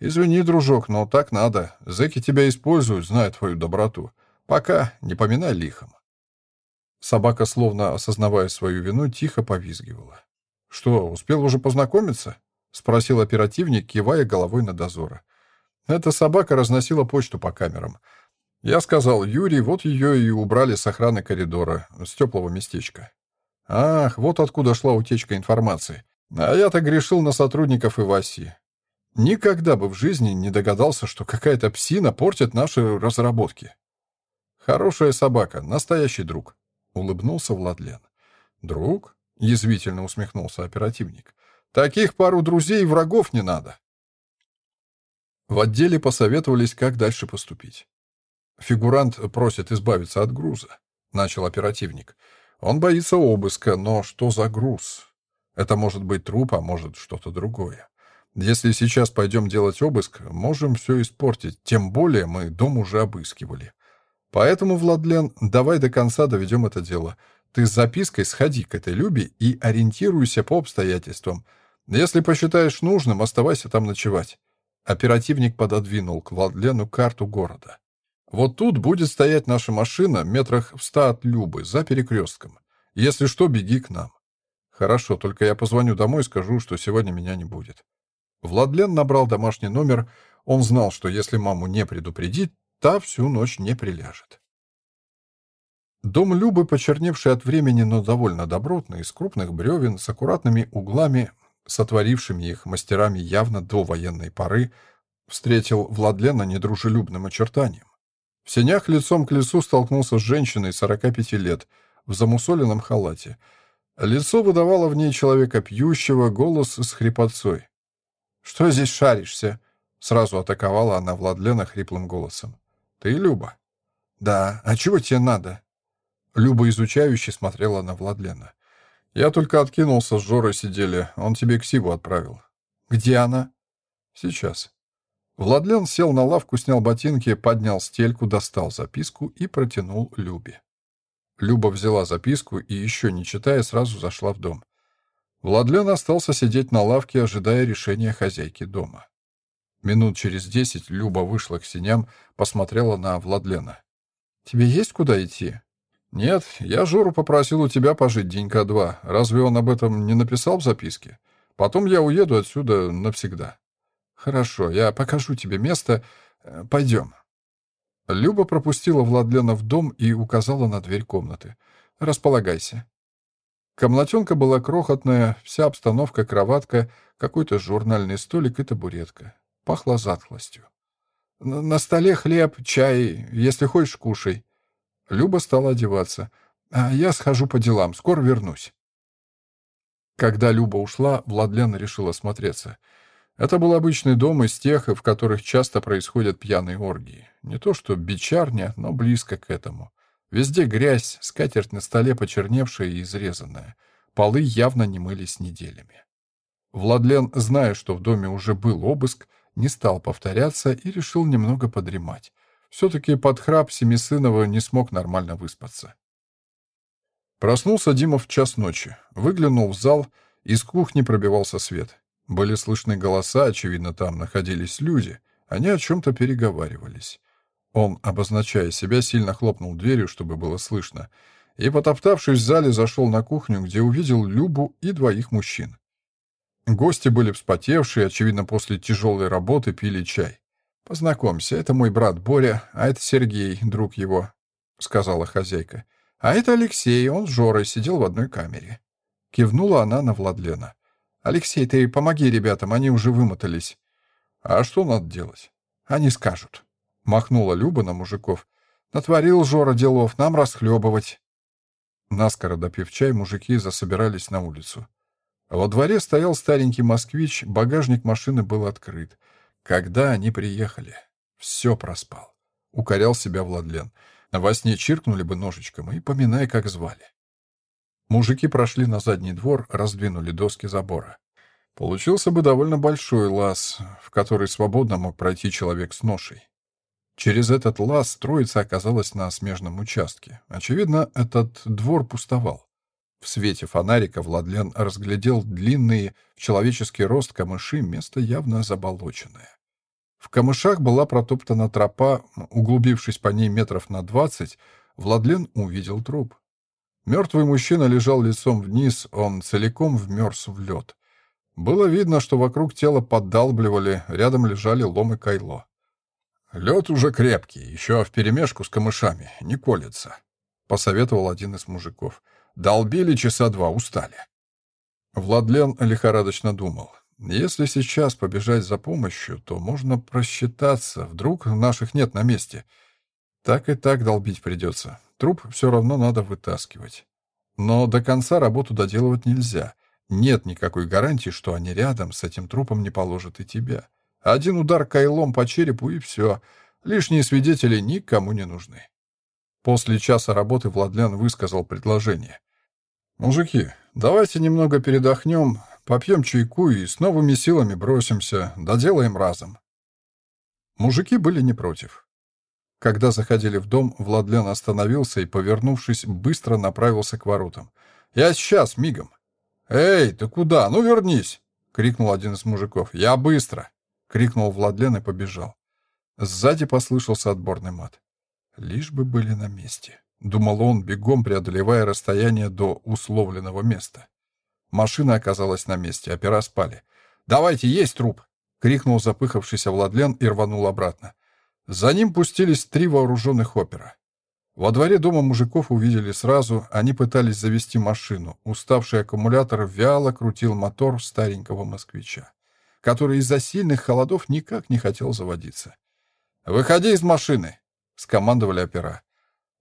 «Извини, дружок, но так надо. Зэки тебя используют, зная твою доброту. Пока, не поминай лихом». Собака, словно осознавая свою вину, тихо повизгивала. «Что, успел уже познакомиться?» — спросил оперативник, кивая головой на дозора. Эта собака разносила почту по камерам. Я сказал, Юрий, вот ее и убрали с охраны коридора, с теплого местечка. Ах, вот откуда шла утечка информации. А я-то грешил на сотрудников Иваси. Никогда бы в жизни не догадался, что какая-то псина портит наши разработки. Хорошая собака, настоящий друг, — улыбнулся Владлен. Друг? — язвительно усмехнулся оперативник. Таких пару друзей и врагов не надо. В отделе посоветовались, как дальше поступить. Фигурант просит избавиться от груза, — начал оперативник. Он боится обыска, но что за груз? Это может быть труп, а может что-то другое. Если сейчас пойдем делать обыск, можем все испортить, тем более мы дом уже обыскивали. Поэтому, Владлен, давай до конца доведем это дело. Ты с запиской сходи к этой Любе и ориентируйся по обстоятельствам. Если посчитаешь нужным, оставайся там ночевать. Оперативник пододвинул к Владлену карту города. Вот тут будет стоять наша машина метрах в ста от Любы, за перекрестком. Если что, беги к нам. Хорошо, только я позвоню домой и скажу, что сегодня меня не будет. Владлен набрал домашний номер. Он знал, что если маму не предупредить, та всю ночь не приляжет. Дом Любы, почерневший от времени, но довольно добротный, из крупных бревен, с аккуратными углами, сотворившими их мастерами явно до военной поры, встретил Владлена недружелюбным очертанием. В сенях лицом к лицу столкнулся с женщиной 45 лет в замусоленном халате. Лицо выдавало в ней человека пьющего, голос с хрипотцой. «Что здесь шаришься?» Сразу атаковала она Владлена хриплым голосом. «Ты Люба?» «Да. А чего тебе надо?» Люба изучающе смотрела на Владлена. «Я только откинулся, с Жорой сидели. Он тебе ксиву отправил». «Где она?» «Сейчас». Владлен сел на лавку, снял ботинки, поднял стельку, достал записку и протянул Любе. Люба взяла записку и, еще не читая, сразу зашла в дом. Владлен остался сидеть на лавке, ожидая решения хозяйки дома. Минут через десять Люба вышла к синям, посмотрела на Владлена. «Тебе есть куда идти?» «Нет, я Жору попросил у тебя пожить денька-два. Разве он об этом не написал в записке? Потом я уеду отсюда навсегда». «Хорошо, я покажу тебе место. Э, пойдем». Люба пропустила Владлена в дом и указала на дверь комнаты. «Располагайся». Комнатенка была крохотная, вся обстановка — кроватка, какой-то журнальный столик и табуретка. Пахло затхлостью. «На столе хлеб, чай. Если хочешь, кушай». Люба стала одеваться. «А я схожу по делам, скоро вернусь». Когда Люба ушла, Владлен решил осмотреться — это был обычный дом из тех, в которых часто происходят пьяные оргии. Не то что бичарня, но близко к этому. Везде грязь, скатерть на столе почерневшая и изрезанная. Полы явно не мылись неделями. Владлен, зная, что в доме уже был обыск, не стал повторяться и решил немного подремать. Все-таки под храп Семисынова не смог нормально выспаться. Проснулся Дима в час ночи. Выглянул в зал, из кухни пробивался свет. Были слышны голоса, очевидно, там находились люди. Они о чем-то переговаривались. Он, обозначая себя, сильно хлопнул дверью, чтобы было слышно, и, потоптавшись в зале, зашел на кухню, где увидел Любу и двоих мужчин. Гости были вспотевшие, очевидно, после тяжелой работы пили чай. «Познакомься, это мой брат Боря, а это Сергей, друг его», — сказала хозяйка. «А это Алексей, он с Жорой сидел в одной камере». Кивнула она на Владлена. «Алексей, ты помоги ребятам, они уже вымотались». «А что надо делать?» «Они скажут». Махнула Люба на мужиков. «Натворил Жора делов, нам расхлебывать». Наскоро допив чай, мужики засобирались на улицу. Во дворе стоял старенький москвич, багажник машины был открыт. Когда они приехали? Все проспал. Укорял себя Владлен. Во сне чиркнули бы ножичком и поминай, как звали. Мужики прошли на задний двор, раздвинули доски забора. Получился бы довольно большой лаз, в который свободно мог пройти человек с ношей. Через этот лаз троица оказалась на смежном участке. Очевидно, этот двор пустовал. В свете фонарика Владлен разглядел длинные, в человеческий рост камыши, место явно заболоченное. В камышах была протоптана тропа, углубившись по ней метров на двадцать, Владлен увидел труп. Мертвый мужчина лежал лицом вниз, он целиком вмерз в лед. Было видно, что вокруг тела поддалбливали, рядом лежали лом и кайло. «Лед уже крепкий, еще вперемешку с камышами, не колется», — посоветовал один из мужиков. Долбили часа два, устали. Владлен лихорадочно думал. Если сейчас побежать за помощью, то можно просчитаться. Вдруг наших нет на месте. Так и так долбить придется. Труп все равно надо вытаскивать. Но до конца работу доделывать нельзя. Нет никакой гарантии, что они рядом с этим трупом не положат и тебя. Один удар кайлом по черепу и все. Лишние свидетели никому не нужны. После часа работы Владлян высказал предложение. «Мужики, давайте немного передохнем, попьем чайку и с новыми силами бросимся, доделаем разом». Мужики были не против. Когда заходили в дом, Владлен остановился и, повернувшись, быстро направился к воротам. «Я сейчас, мигом!» «Эй, ты куда? Ну, вернись!» — крикнул один из мужиков. «Я быстро!» — крикнул Владлен и побежал. Сзади послышался отборный мат. Лишь бы были на месте. Думал он, бегом преодолевая расстояние до условленного места. Машина оказалась на месте, опера спали. «Давайте, есть труп!» — крикнул запыхавшийся Владлен и рванул обратно. За ним пустились три вооруженных опера. Во дворе дома мужиков увидели сразу, они пытались завести машину. Уставший аккумулятор вяло крутил мотор старенького москвича, который из-за сильных холодов никак не хотел заводиться. «Выходи из машины!» скомандовали опера.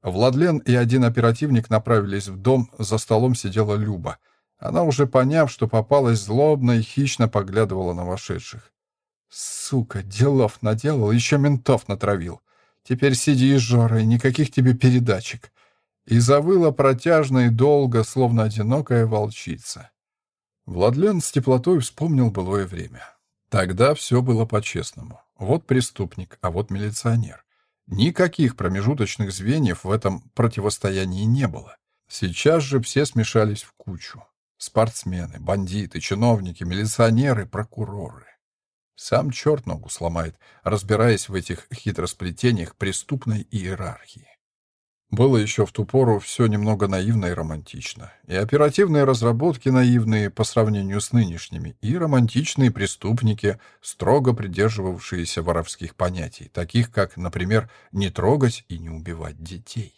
Владлен и один оперативник направились в дом, за столом сидела Люба. Она, уже поняв, что попалась злобно и хищно поглядывала на вошедших. «Сука, делов наделал, еще ментов натравил. Теперь сиди и жора, и никаких тебе передачек». И завыла протяжно и долго, словно одинокая волчица. Владлен с теплотой вспомнил былое время. Тогда все было по-честному. Вот преступник, а вот милиционер. Никаких промежуточных звеньев в этом противостоянии не было. Сейчас же все смешались в кучу. Спортсмены, бандиты, чиновники, милиционеры, прокуроры. Сам черт ногу сломает, разбираясь в этих хитросплетениях преступной иерархии. Было еще в ту пору все немного наивно и романтично. И оперативные разработки наивные по сравнению с нынешними, и романтичные преступники, строго придерживавшиеся воровских понятий, таких как, например, не трогать и не убивать детей.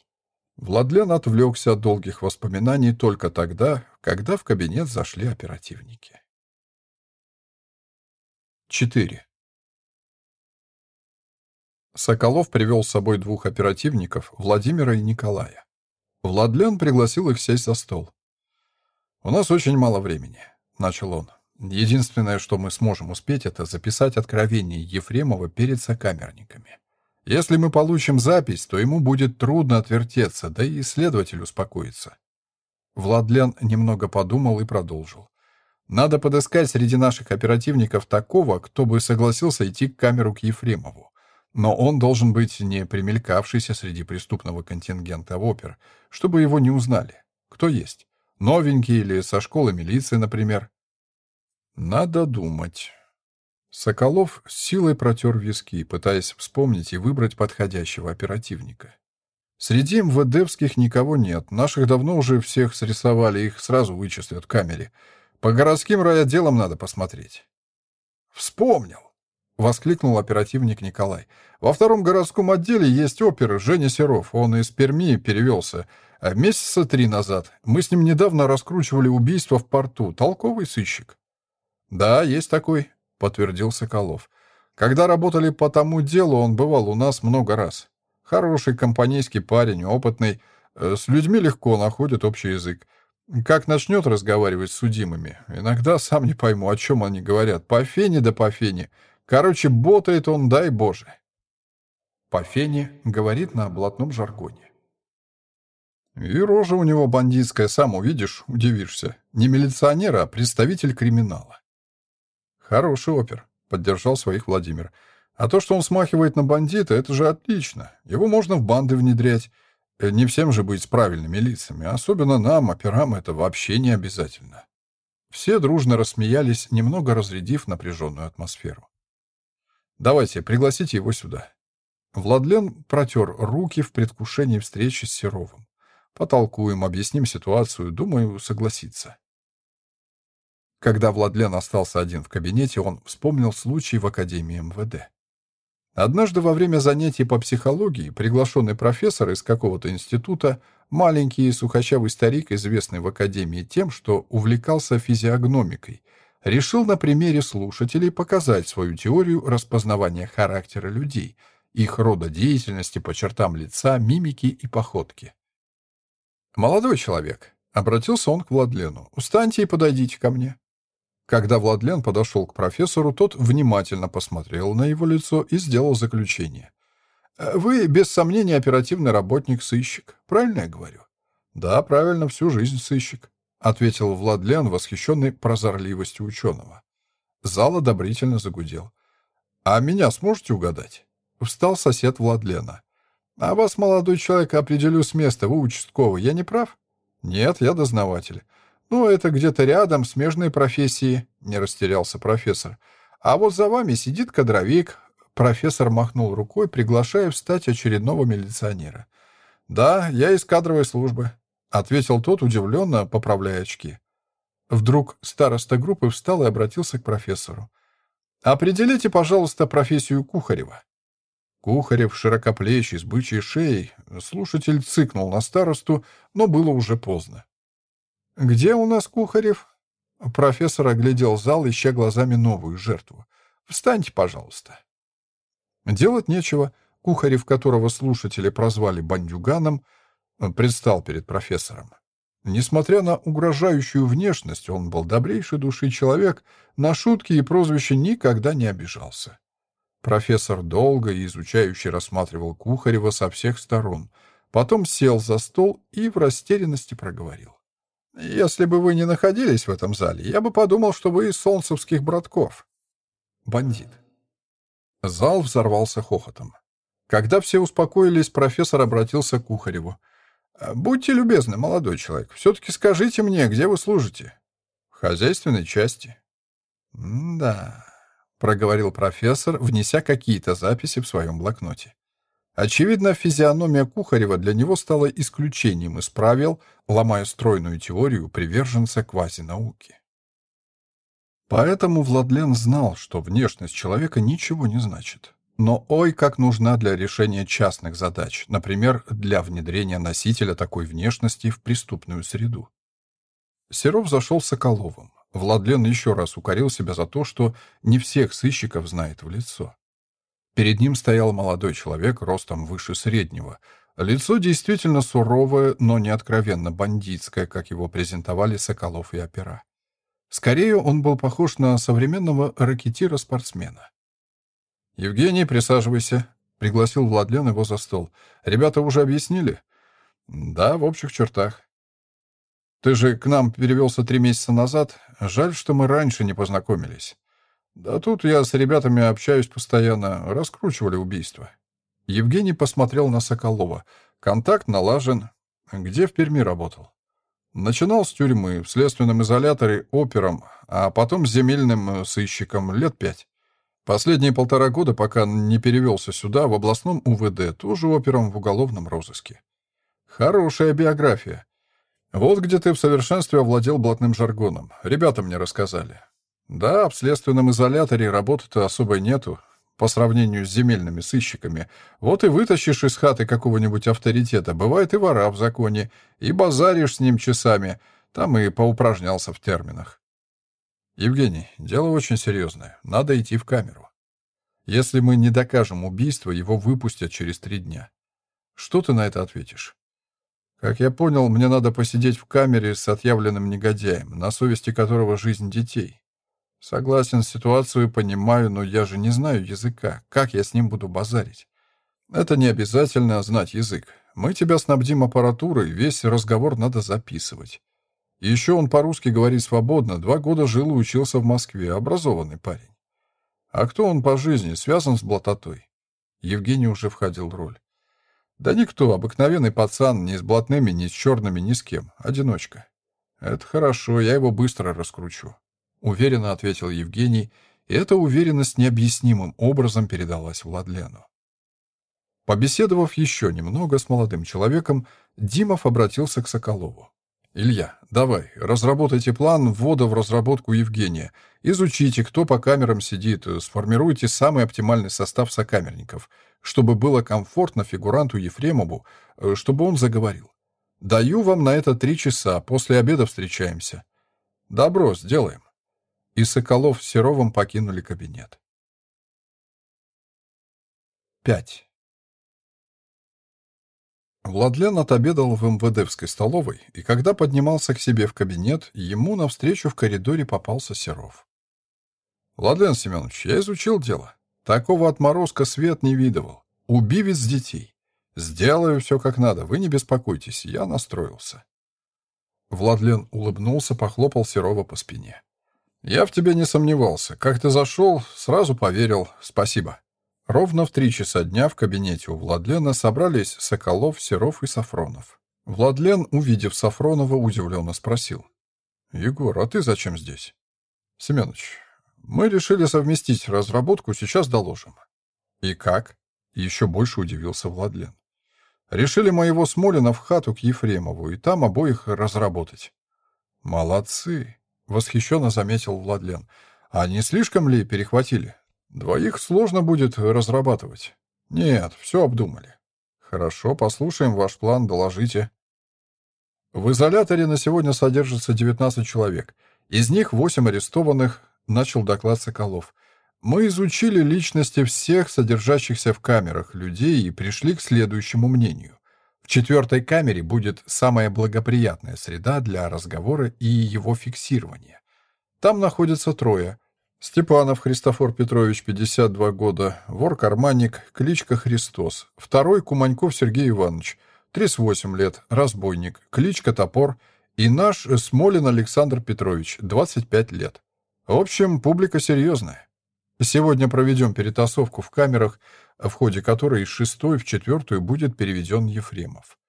Владлен отвлекся от долгих воспоминаний только тогда, когда в кабинет зашли оперативники. 4. Соколов привел с собой двух оперативников, Владимира и Николая. Владлен пригласил их сесть за стол. «У нас очень мало времени», — начал он. «Единственное, что мы сможем успеть, это записать откровение Ефремова перед сокамерниками. Если мы получим запись, то ему будет трудно отвертеться, да и следователь успокоится». Владлен немного подумал и продолжил. «Надо подыскать среди наших оперативников такого, кто бы согласился идти к камеру к Ефремову. Но он должен быть не примелькавшийся среди преступного контингента опер, чтобы его не узнали. Кто есть? Новенький или со школы милиции, например? Надо думать. Соколов с силой протер виски, пытаясь вспомнить и выбрать подходящего оперативника. Среди МВДовских никого нет. Наших давно уже всех срисовали, их сразу вычислят в камере. По городским райотделам надо посмотреть. Вспомнил. — воскликнул оперативник Николай. «Во втором городском отделе есть опер Женя Серов. Он из Перми перевелся. А месяца три назад. Мы с ним недавно раскручивали убийство в порту. Толковый сыщик». «Да, есть такой», — подтвердил Соколов. «Когда работали по тому делу, он бывал у нас много раз. Хороший компанейский парень, опытный. Э, с людьми легко находит общий язык. Как начнет разговаривать с судимыми, иногда сам не пойму, о чем они говорят. По фене да по фене. Короче, ботает он, дай Боже. По фене говорит на блатном жаргоне. И рожа у него бандитская, сам увидишь, удивишься. Не милиционер, а представитель криминала. Хороший опер, поддержал своих Владимир. А то, что он смахивает на бандита, это же отлично. Его можно в банды внедрять. Э, не всем же быть с правильными лицами. Особенно нам, операм, это вообще не обязательно. Все дружно рассмеялись, немного разрядив напряженную атмосферу. «Давайте, пригласите его сюда». Владлен протер руки в предвкушении встречи с Серовым. Потолкуем, объясним ситуацию, думаю, согласится. Когда Владлен остался один в кабинете, он вспомнил случай в Академии МВД. Однажды во время занятий по психологии приглашенный профессор из какого-то института, маленький и сухощавый старик, известный в Академии тем, что увлекался физиогномикой, решил на примере слушателей показать свою теорию распознавания характера людей, их рода деятельности по чертам лица, мимики и походки. «Молодой человек», — обратился он к Владлену, — «устаньте и подойдите ко мне». Когда Владлен подошел к профессору, тот внимательно посмотрел на его лицо и сделал заключение. «Вы, без сомнения, оперативный работник-сыщик. Правильно я говорю?» «Да, правильно, всю жизнь сыщик», — ответил Владлен, восхищенный прозорливостью ученого. Зал одобрительно загудел. «А меня сможете угадать?» Встал сосед Владлена. «А вас, молодой человек, определю с места, вы участковый, я не прав?» «Нет, я дознаватель». «Ну, это где-то рядом, смежные профессии», — не растерялся профессор. «А вот за вами сидит кадровик». Профессор махнул рукой, приглашая встать очередного милиционера. «Да, я из кадровой службы», — ответил тот, удивленно поправляя очки. Вдруг староста группы встал и обратился к профессору. «Определите, пожалуйста, профессию Кухарева». Кухарев, широкоплечий, с бычьей шеей. Слушатель цыкнул на старосту, но было уже поздно. «Где у нас Кухарев?» Профессор оглядел зал, ища глазами новую жертву. «Встаньте, пожалуйста». Делать нечего. Кухарев, которого слушатели прозвали бандюганом, предстал перед профессором. Несмотря на угрожающую внешность, он был добрейшей души человек, на шутки и прозвища никогда не обижался. Профессор долго и изучающе рассматривал Кухарева со всех сторон, потом сел за стол и в растерянности проговорил. «Если бы вы не находились в этом зале, я бы подумал, что вы из солнцевских братков». Бандит. Зал взорвался хохотом. Когда все успокоились, профессор обратился к Кухареву. «Будьте любезны, молодой человек, все-таки скажите мне, где вы служите?» «В хозяйственной части». «Да...» проговорил профессор, внеся какие-то записи в своем блокноте. Очевидно, физиономия Кухарева для него стала исключением из правил, ломая стройную теорию приверженца квазинауки. Поэтому Владлен знал, что внешность человека ничего не значит. Но ой, как нужна для решения частных задач, например, для внедрения носителя такой внешности в преступную среду. Серов зашел с Соколовым. Владлен еще раз укорил себя за то, что не всех сыщиков знает в лицо. Перед ним стоял молодой человек ростом выше среднего. Лицо действительно суровое, но не откровенно бандитское, как его презентовали Соколов и опера. Скорее, он был похож на современного ракетира-спортсмена. «Евгений, присаживайся», — пригласил Владлен его за стол. «Ребята уже объяснили?» «Да, в общих чертах». Ты же к нам перевелся три месяца назад. Жаль, что мы раньше не познакомились. Да тут я с ребятами общаюсь постоянно. Раскручивали убийство. Евгений посмотрел на Соколова. Контакт налажен. Где в Перми работал? Начинал с тюрьмы, в следственном изоляторе, опером, а потом с земельным сыщиком лет пять. Последние полтора года, пока не перевелся сюда, в областном УВД, тоже опером в уголовном розыске. Хорошая биография. Вот где ты в совершенстве овладел блатным жаргоном. Ребята мне рассказали. Да, в следственном изоляторе работы-то особой нету, по сравнению с земельными сыщиками. Вот и вытащишь из хаты какого-нибудь авторитета, бывает и вора в законе, и базаришь с ним часами. Там и поупражнялся в терминах. Евгений, дело очень серьезное. Надо идти в камеру. Если мы не докажем убийство, его выпустят через три дня. Что ты на это ответишь? Как я понял, мне надо посидеть в камере с отъявленным негодяем, на совести которого жизнь детей. Согласен, ситуацию понимаю, но я же не знаю языка. Как я с ним буду базарить? Это не обязательно знать язык. Мы тебя снабдим аппаратурой, весь разговор надо записывать. Еще он по-русски говорит свободно, два года жил и учился в Москве, образованный парень. А кто он по жизни, связан с блатотой? Евгений уже входил в роль. Да никто, обыкновенный пацан, ни с блатными, ни с черными, ни с кем. Одиночка. Это хорошо, я его быстро раскручу. Уверенно ответил Евгений, и эта уверенность необъяснимым образом передалась Владлену. Побеседовав еще немного с молодым человеком, Димов обратился к Соколову. «Илья, давай, разработайте план ввода в разработку Евгения. Изучите, кто по камерам сидит, сформируйте самый оптимальный состав сокамерников, чтобы было комфортно фигуранту Ефремову, э, чтобы он заговорил. Даю вам на это три часа, после обеда встречаемся». «Добро, сделаем». И Соколов с Серовым покинули кабинет. 5. Владлен отобедал в МВДовской столовой, и когда поднимался к себе в кабинет, ему навстречу в коридоре попался Серов. «Владлен Семенович, я изучил дело. Такого отморозка свет не видывал. Убивец детей. Сделаю все как надо, вы не беспокойтесь, я настроился». Владлен улыбнулся, похлопал Серова по спине. «Я в тебе не сомневался. Как ты зашел, сразу поверил. Спасибо». Ровно в три часа дня в кабинете у Владлена собрались Соколов, Серов и Сафронов. Владлен, увидев Сафронова, удивленно спросил. «Егор, а ты зачем здесь?» «Семенович, мы решили совместить разработку, сейчас доложим». «И как?» — еще больше удивился Владлен. «Решили моего Смолина в хату к Ефремову и там обоих разработать». «Молодцы!» — восхищенно заметил Владлен. «А не слишком ли перехватили? Двоих сложно будет разрабатывать. Нет, все обдумали. Хорошо, послушаем ваш план, доложите. В изоляторе на сегодня содержится 19 человек. Из них 8 арестованных, начал доклад Соколов. Мы изучили личности всех содержащихся в камерах людей и пришли к следующему мнению. В четвертой камере будет самая благоприятная среда для разговора и его фиксирования. Там находятся трое – Степанов Христофор Петрович, 52 года, вор-карманник, кличка Христос. Второй Куманьков Сергей Иванович, 38 лет, разбойник, кличка Топор. И наш Смолин Александр Петрович, 25 лет. В общем, публика серьезная. Сегодня проведем перетасовку в камерах, в ходе которой из шестой в четвертую будет переведен Ефремов.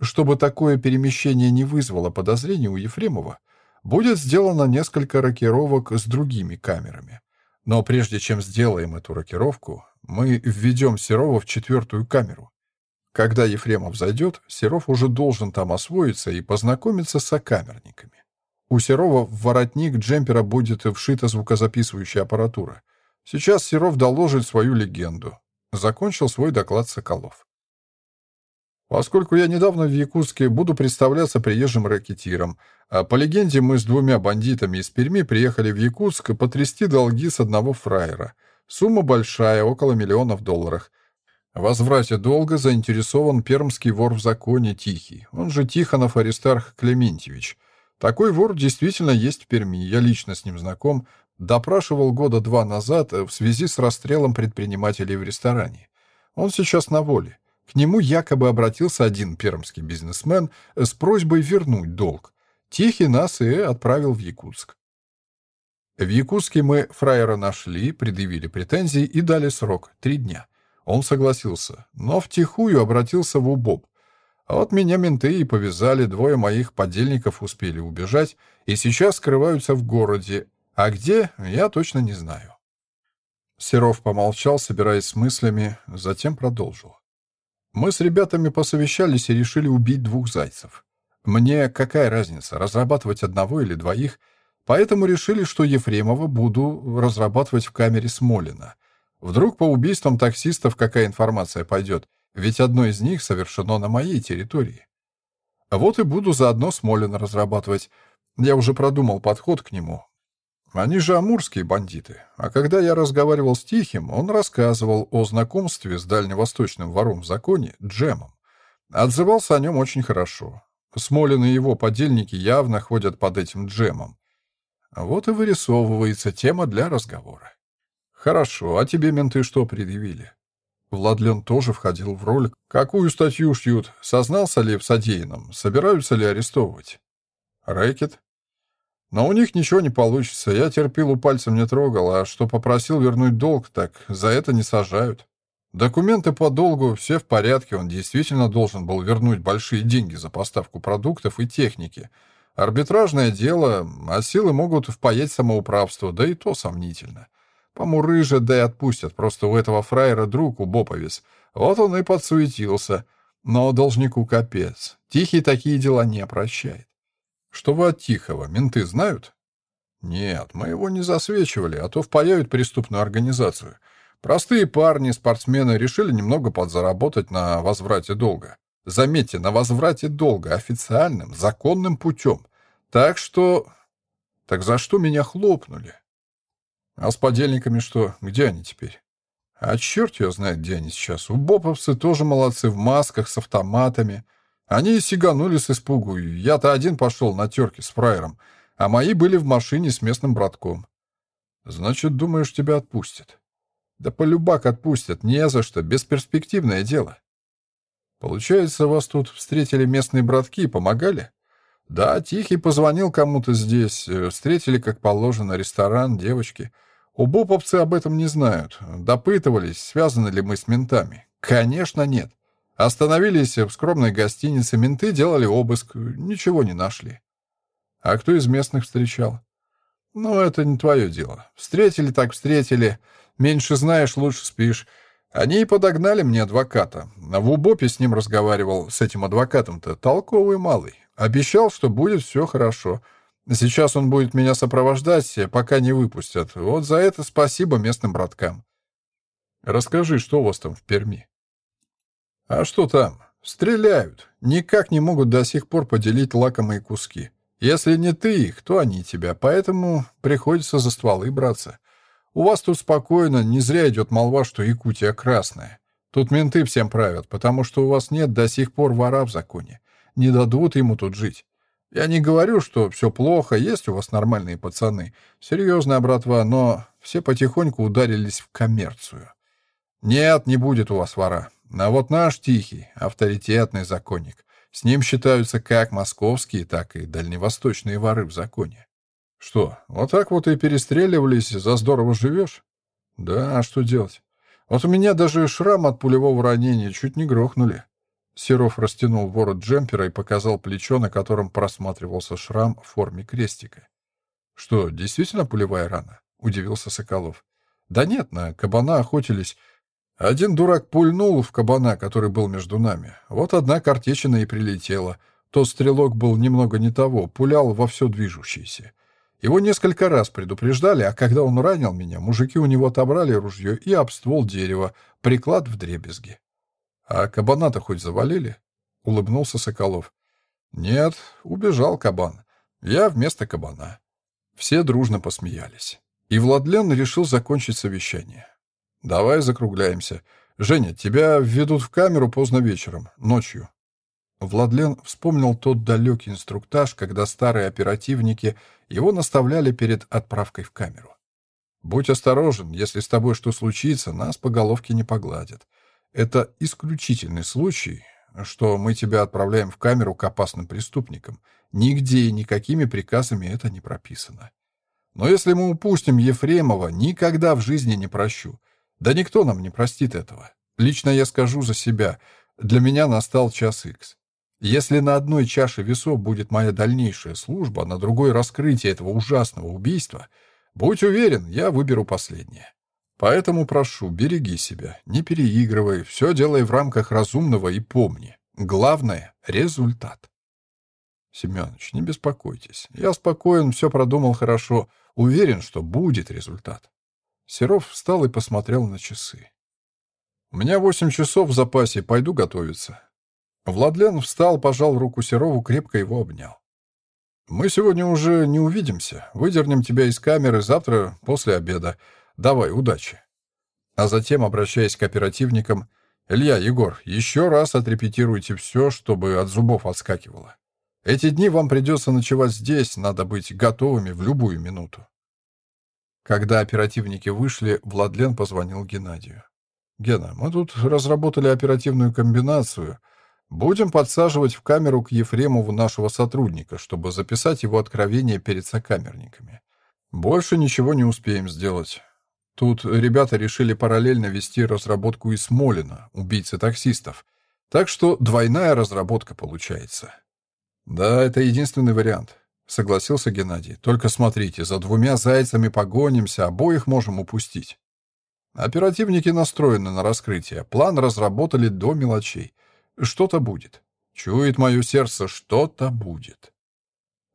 Чтобы такое перемещение не вызвало подозрений у Ефремова, будет сделано несколько рокировок с другими камерами. Но прежде чем сделаем эту рокировку, мы введем Серова в четвертую камеру. Когда Ефремов зайдет, Серов уже должен там освоиться и познакомиться с сокамерниками. У Серова в воротник джемпера будет вшита звукозаписывающая аппаратура. Сейчас Серов доложит свою легенду. Закончил свой доклад Соколов. Поскольку я недавно в Якутске буду представляться приезжим ракетиром, по легенде мы с двумя бандитами из Перми приехали в Якутск потрясти долги с одного фраера. Сумма большая, около миллионов долларов. В возврате долга заинтересован пермский вор в законе Тихий, он же Тихонов Аристарх Клементьевич. Такой вор действительно есть в Перми, я лично с ним знаком, допрашивал года два назад в связи с расстрелом предпринимателей в ресторане. Он сейчас на воле. К нему якобы обратился один пермский бизнесмен с просьбой вернуть долг. Тихий нас и отправил в Якутск. В Якутске мы фраера нашли, предъявили претензии и дали срок — три дня. Он согласился, но втихую обратился в УБОП. А вот меня менты и повязали, двое моих подельников успели убежать и сейчас скрываются в городе, а где, я точно не знаю. Серов помолчал, собираясь с мыслями, затем продолжил. Мы с ребятами посовещались и решили убить двух зайцев. Мне какая разница, разрабатывать одного или двоих, поэтому решили, что Ефремова буду разрабатывать в камере Смолина. Вдруг по убийствам таксистов какая информация пойдет, ведь одно из них совершено на моей территории. Вот и буду заодно Смолина разрабатывать. Я уже продумал подход к нему, они же амурские бандиты. А когда я разговаривал с Тихим, он рассказывал о знакомстве с дальневосточным вором в законе Джемом. Отзывался о нем очень хорошо. Смолин и его подельники явно ходят под этим Джемом. Вот и вырисовывается тема для разговора. Хорошо, а тебе менты что предъявили? Владлен тоже входил в роль. Какую статью шьют? Сознался ли в содеянном? Собираются ли арестовывать? Рэкет? Но у них ничего не получится. Я терпилу пальцем не трогал, а что попросил вернуть долг, так за это не сажают. Документы по долгу, все в порядке, он действительно должен был вернуть большие деньги за поставку продуктов и техники. Арбитражное дело, а силы могут впаять самоуправство, да и то сомнительно. Помурыжат, да и отпустят, просто у этого фраера друг убоповец. Вот он и подсуетился. Но должнику капец. Тихий такие дела не прощает. Что вы от Тихого, менты знают? Нет, мы его не засвечивали, а то впаяют преступную организацию — Простые парни, спортсмены решили немного подзаработать на возврате долга. Заметьте, на возврате долга официальным, законным путем. Так что... Так за что меня хлопнули? А с подельниками что? Где они теперь? А черт ее знает, где они сейчас. У боповцы тоже молодцы, в масках, с автоматами. Они сиганули с испугу. Я-то один пошел на терки с фраером, а мои были в машине с местным братком. Значит, думаешь, тебя отпустят? Да полюбак отпустят, не за что, бесперспективное дело. Получается, вас тут встретили местные братки и помогали? Да, Тихий позвонил кому-то здесь, э, встретили, как положено, ресторан, девочки. У Буповцы об этом не знают. Допытывались, связаны ли мы с ментами. Конечно, нет. Остановились в скромной гостинице, менты делали обыск, ничего не нашли. А кто из местных встречал? Ну, это не твое дело. Встретили так встретили. Меньше знаешь, лучше спишь. Они и подогнали мне адвоката. В УБОПе с ним разговаривал, с этим адвокатом-то, толковый малый. Обещал, что будет все хорошо. Сейчас он будет меня сопровождать, пока не выпустят. Вот за это спасибо местным браткам. Расскажи, что у вас там в Перми? А что там? Стреляют. Никак не могут до сих пор поделить лакомые куски. Если не ты их, то они тебя, поэтому приходится за стволы браться. У вас тут спокойно, не зря идет молва, что Якутия красная. Тут менты всем правят, потому что у вас нет до сих пор вора в законе. Не дадут ему тут жить. Я не говорю, что все плохо, есть у вас нормальные пацаны. Серьезная братва, но все потихоньку ударились в коммерцию. Нет, не будет у вас вора. А вот наш тихий, авторитетный законник. С ним считаются как московские, так и дальневосточные воры в законе. Что, вот так вот и перестреливались, за здорово живешь? Да, а что делать? Вот у меня даже шрам от пулевого ранения чуть не грохнули. Серов растянул ворот джемпера и показал плечо, на котором просматривался шрам в форме крестика. «Что, действительно пулевая рана?» — удивился Соколов. «Да нет, на кабана охотились. Один дурак пульнул в кабана, который был между нами. Вот одна картечина и прилетела. Тот стрелок был немного не того, пулял во все движущееся. Его несколько раз предупреждали, а когда он ранил меня, мужики у него отобрали ружье и об ствол дерева, приклад в дребезги. «А кабана-то хоть завалили?» — улыбнулся Соколов. «Нет, убежал кабан. Я вместо кабана». Все дружно посмеялись. И Владлен решил закончить совещание. «Давай закругляемся. Женя, тебя введут в камеру поздно вечером, ночью. Владлен вспомнил тот далекий инструктаж, когда старые оперативники его наставляли перед отправкой в камеру. «Будь осторожен, если с тобой что случится, нас по головке не погладят. Это исключительный случай, что мы тебя отправляем в камеру к опасным преступникам. Нигде и никакими приказами это не прописано. Но если мы упустим Ефремова, никогда в жизни не прощу. Да никто нам не простит этого. Лично я скажу за себя. Для меня настал час икс. Если на одной чаше весов будет моя дальнейшая служба, а на другой — раскрытие этого ужасного убийства, будь уверен, я выберу последнее. Поэтому прошу, береги себя, не переигрывай, все делай в рамках разумного и помни. Главное — результат. Семенович, не беспокойтесь. Я спокоен, все продумал хорошо. Уверен, что будет результат. Серов встал и посмотрел на часы. «У меня восемь часов в запасе, пойду готовиться. Владлен встал, пожал руку Серову, крепко его обнял. «Мы сегодня уже не увидимся. Выдернем тебя из камеры завтра после обеда. Давай, удачи». А затем, обращаясь к оперативникам, «Илья, Егор, еще раз отрепетируйте все, чтобы от зубов отскакивало. Эти дни вам придется ночевать здесь, надо быть готовыми в любую минуту». Когда оперативники вышли, Владлен позвонил Геннадию. Гена, мы тут разработали оперативную комбинацию. Будем подсаживать в камеру к Ефремову нашего сотрудника, чтобы записать его откровение перед сокамерниками. Больше ничего не успеем сделать. Тут ребята решили параллельно вести разработку и Смолина, убийцы таксистов. Так что двойная разработка получается. Да, это единственный вариант, согласился Геннадий. Только смотрите, за двумя зайцами погонимся, обоих можем упустить. Оперативники настроены на раскрытие. План разработали до мелочей. Что-то будет. Чует мое сердце, что-то будет.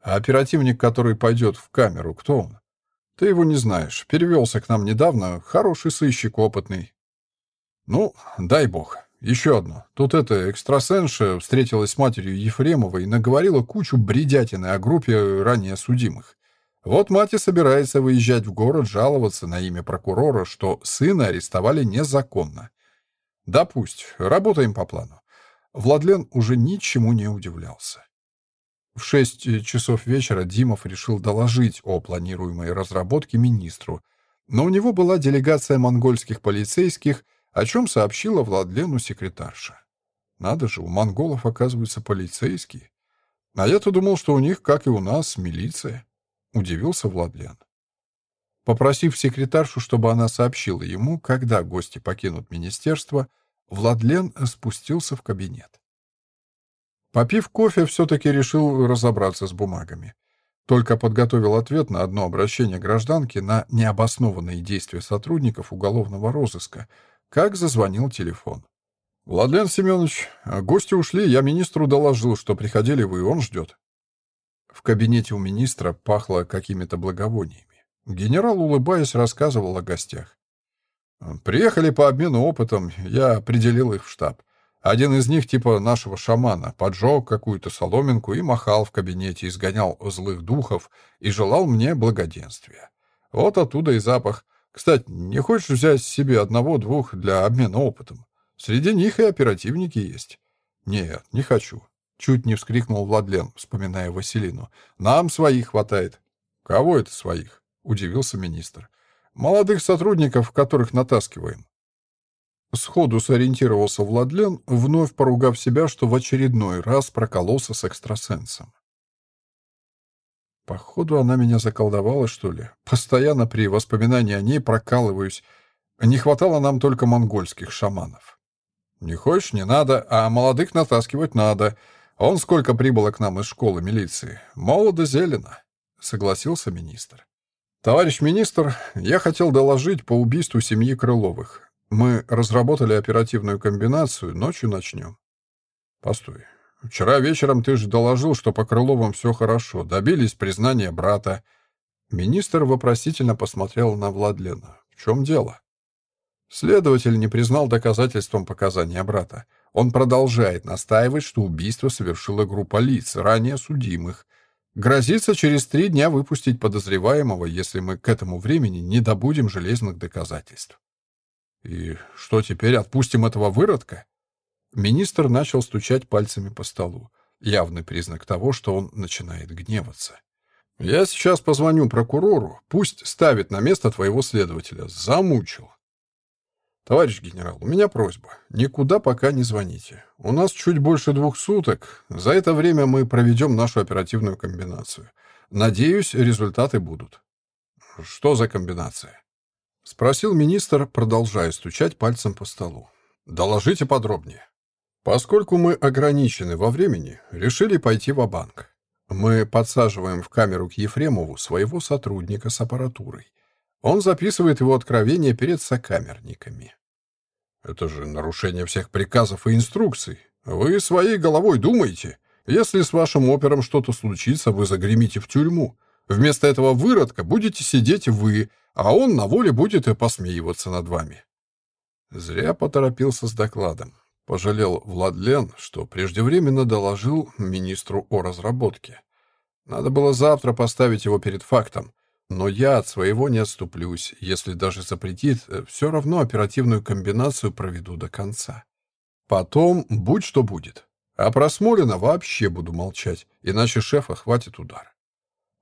А оперативник, который пойдет в камеру, кто он? Ты его не знаешь. Перевелся к нам недавно. Хороший сыщик, опытный. Ну, дай бог. Еще одно. Тут эта экстрасенша встретилась с матерью Ефремовой и наговорила кучу бредятины о группе ранее судимых. Вот мать и собирается выезжать в город жаловаться на имя прокурора, что сына арестовали незаконно. Да пусть. Работаем по плану. Владлен уже ничему не удивлялся. В шесть э, часов вечера Димов решил доложить о планируемой разработке министру, но у него была делегация монгольских полицейских, о чем сообщила Владлену секретарша. Надо же, у монголов, оказывается, полицейские. А я-то думал, что у них, как и у нас, милиция. Удивился Владлен. Попросив секретаршу, чтобы она сообщила ему, когда гости покинут министерство, Владлен спустился в кабинет. Попив кофе, все-таки решил разобраться с бумагами. Только подготовил ответ на одно обращение гражданки на необоснованные действия сотрудников уголовного розыска, как зазвонил телефон. «Владлен Семенович, гости ушли, я министру доложил, что приходили вы, он ждет». В кабинете у министра пахло какими-то благовониями. Генерал, улыбаясь, рассказывал о гостях. «Приехали по обмену опытом, я определил их в штаб. Один из них, типа нашего шамана, поджег какую-то соломинку и махал в кабинете, изгонял злых духов и желал мне благоденствия. Вот оттуда и запах. Кстати, не хочешь взять себе одного-двух для обмена опытом? Среди них и оперативники есть. Нет, не хочу. Чуть не вскрикнул Владлен, вспоминая Василину. Нам своих хватает. Кого это своих? Удивился министр. Молодых сотрудников, которых натаскиваем. Сходу сориентировался Владлен, вновь поругав себя, что в очередной раз прокололся с экстрасенсом. Походу, она меня заколдовала, что ли. Постоянно при воспоминании о ней прокалываюсь. Не хватало нам только монгольских шаманов. Не хочешь, не надо, а молодых натаскивать надо. Он сколько прибыло к нам из школы милиции. Молодо зелено, согласился министр. Товарищ министр, я хотел доложить по убийству семьи Крыловых. Мы разработали оперативную комбинацию, ночью начнем. Постой. Вчера вечером ты же доложил, что по Крыловым все хорошо, добились признания брата. Министр вопросительно посмотрел на Владлена. В чем дело? Следователь не признал доказательством показания брата. Он продолжает настаивать, что убийство совершила группа лиц, ранее судимых. Грозится через три дня выпустить подозреваемого, если мы к этому времени не добудем железных доказательств. «И что теперь, отпустим этого выродка?» Министр начал стучать пальцами по столу. Явный признак того, что он начинает гневаться. «Я сейчас позвоню прокурору. Пусть ставит на место твоего следователя. Замучил». «Товарищ генерал, у меня просьба. Никуда пока не звоните. У нас чуть больше двух суток. За это время мы проведем нашу оперативную комбинацию. Надеюсь, результаты будут». «Что за комбинация?» — спросил министр, продолжая стучать пальцем по столу. «Доложите подробнее. Поскольку мы ограничены во времени, решили пойти в банк Мы подсаживаем в камеру к Ефремову своего сотрудника с аппаратурой. Он записывает его откровения перед сокамерниками. Это же нарушение всех приказов и инструкций. Вы своей головой думаете? Если с вашим опером что-то случится, вы загремите в тюрьму. Вместо этого выродка будете сидеть вы, а он на воле будет и посмеиваться над вами. Зря поторопился с докладом. Пожалел Владлен, что преждевременно доложил министру о разработке. Надо было завтра поставить его перед фактом. Но я от своего не отступлюсь. Если даже запретит, все равно оперативную комбинацию проведу до конца. Потом будь что будет. А про Смолина вообще буду молчать, иначе шефа хватит удар.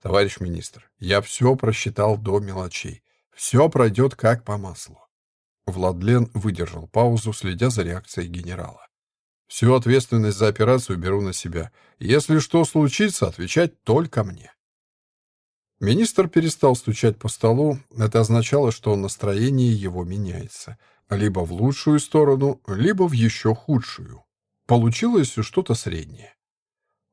Товарищ министр, я все просчитал до мелочей. Все пройдет как по маслу. Владлен выдержал паузу, следя за реакцией генерала. «Всю ответственность за операцию беру на себя. Если что случится, отвечать только мне». Министр перестал стучать по столу. Это означало, что настроение его меняется. Либо в лучшую сторону, либо в еще худшую. Получилось что-то среднее.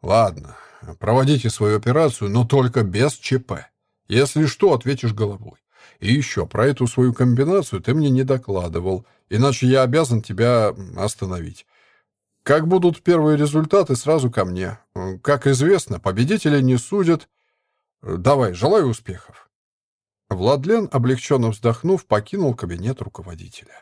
«Ладно, проводите свою операцию, но только без ЧП. Если что, ответишь головой. И еще, про эту свою комбинацию ты мне не докладывал, иначе я обязан тебя остановить. Как будут первые результаты, сразу ко мне. Как известно, победителей не судят. Давай, желаю успехов». Владлен, облегченно вздохнув, покинул кабинет руководителя.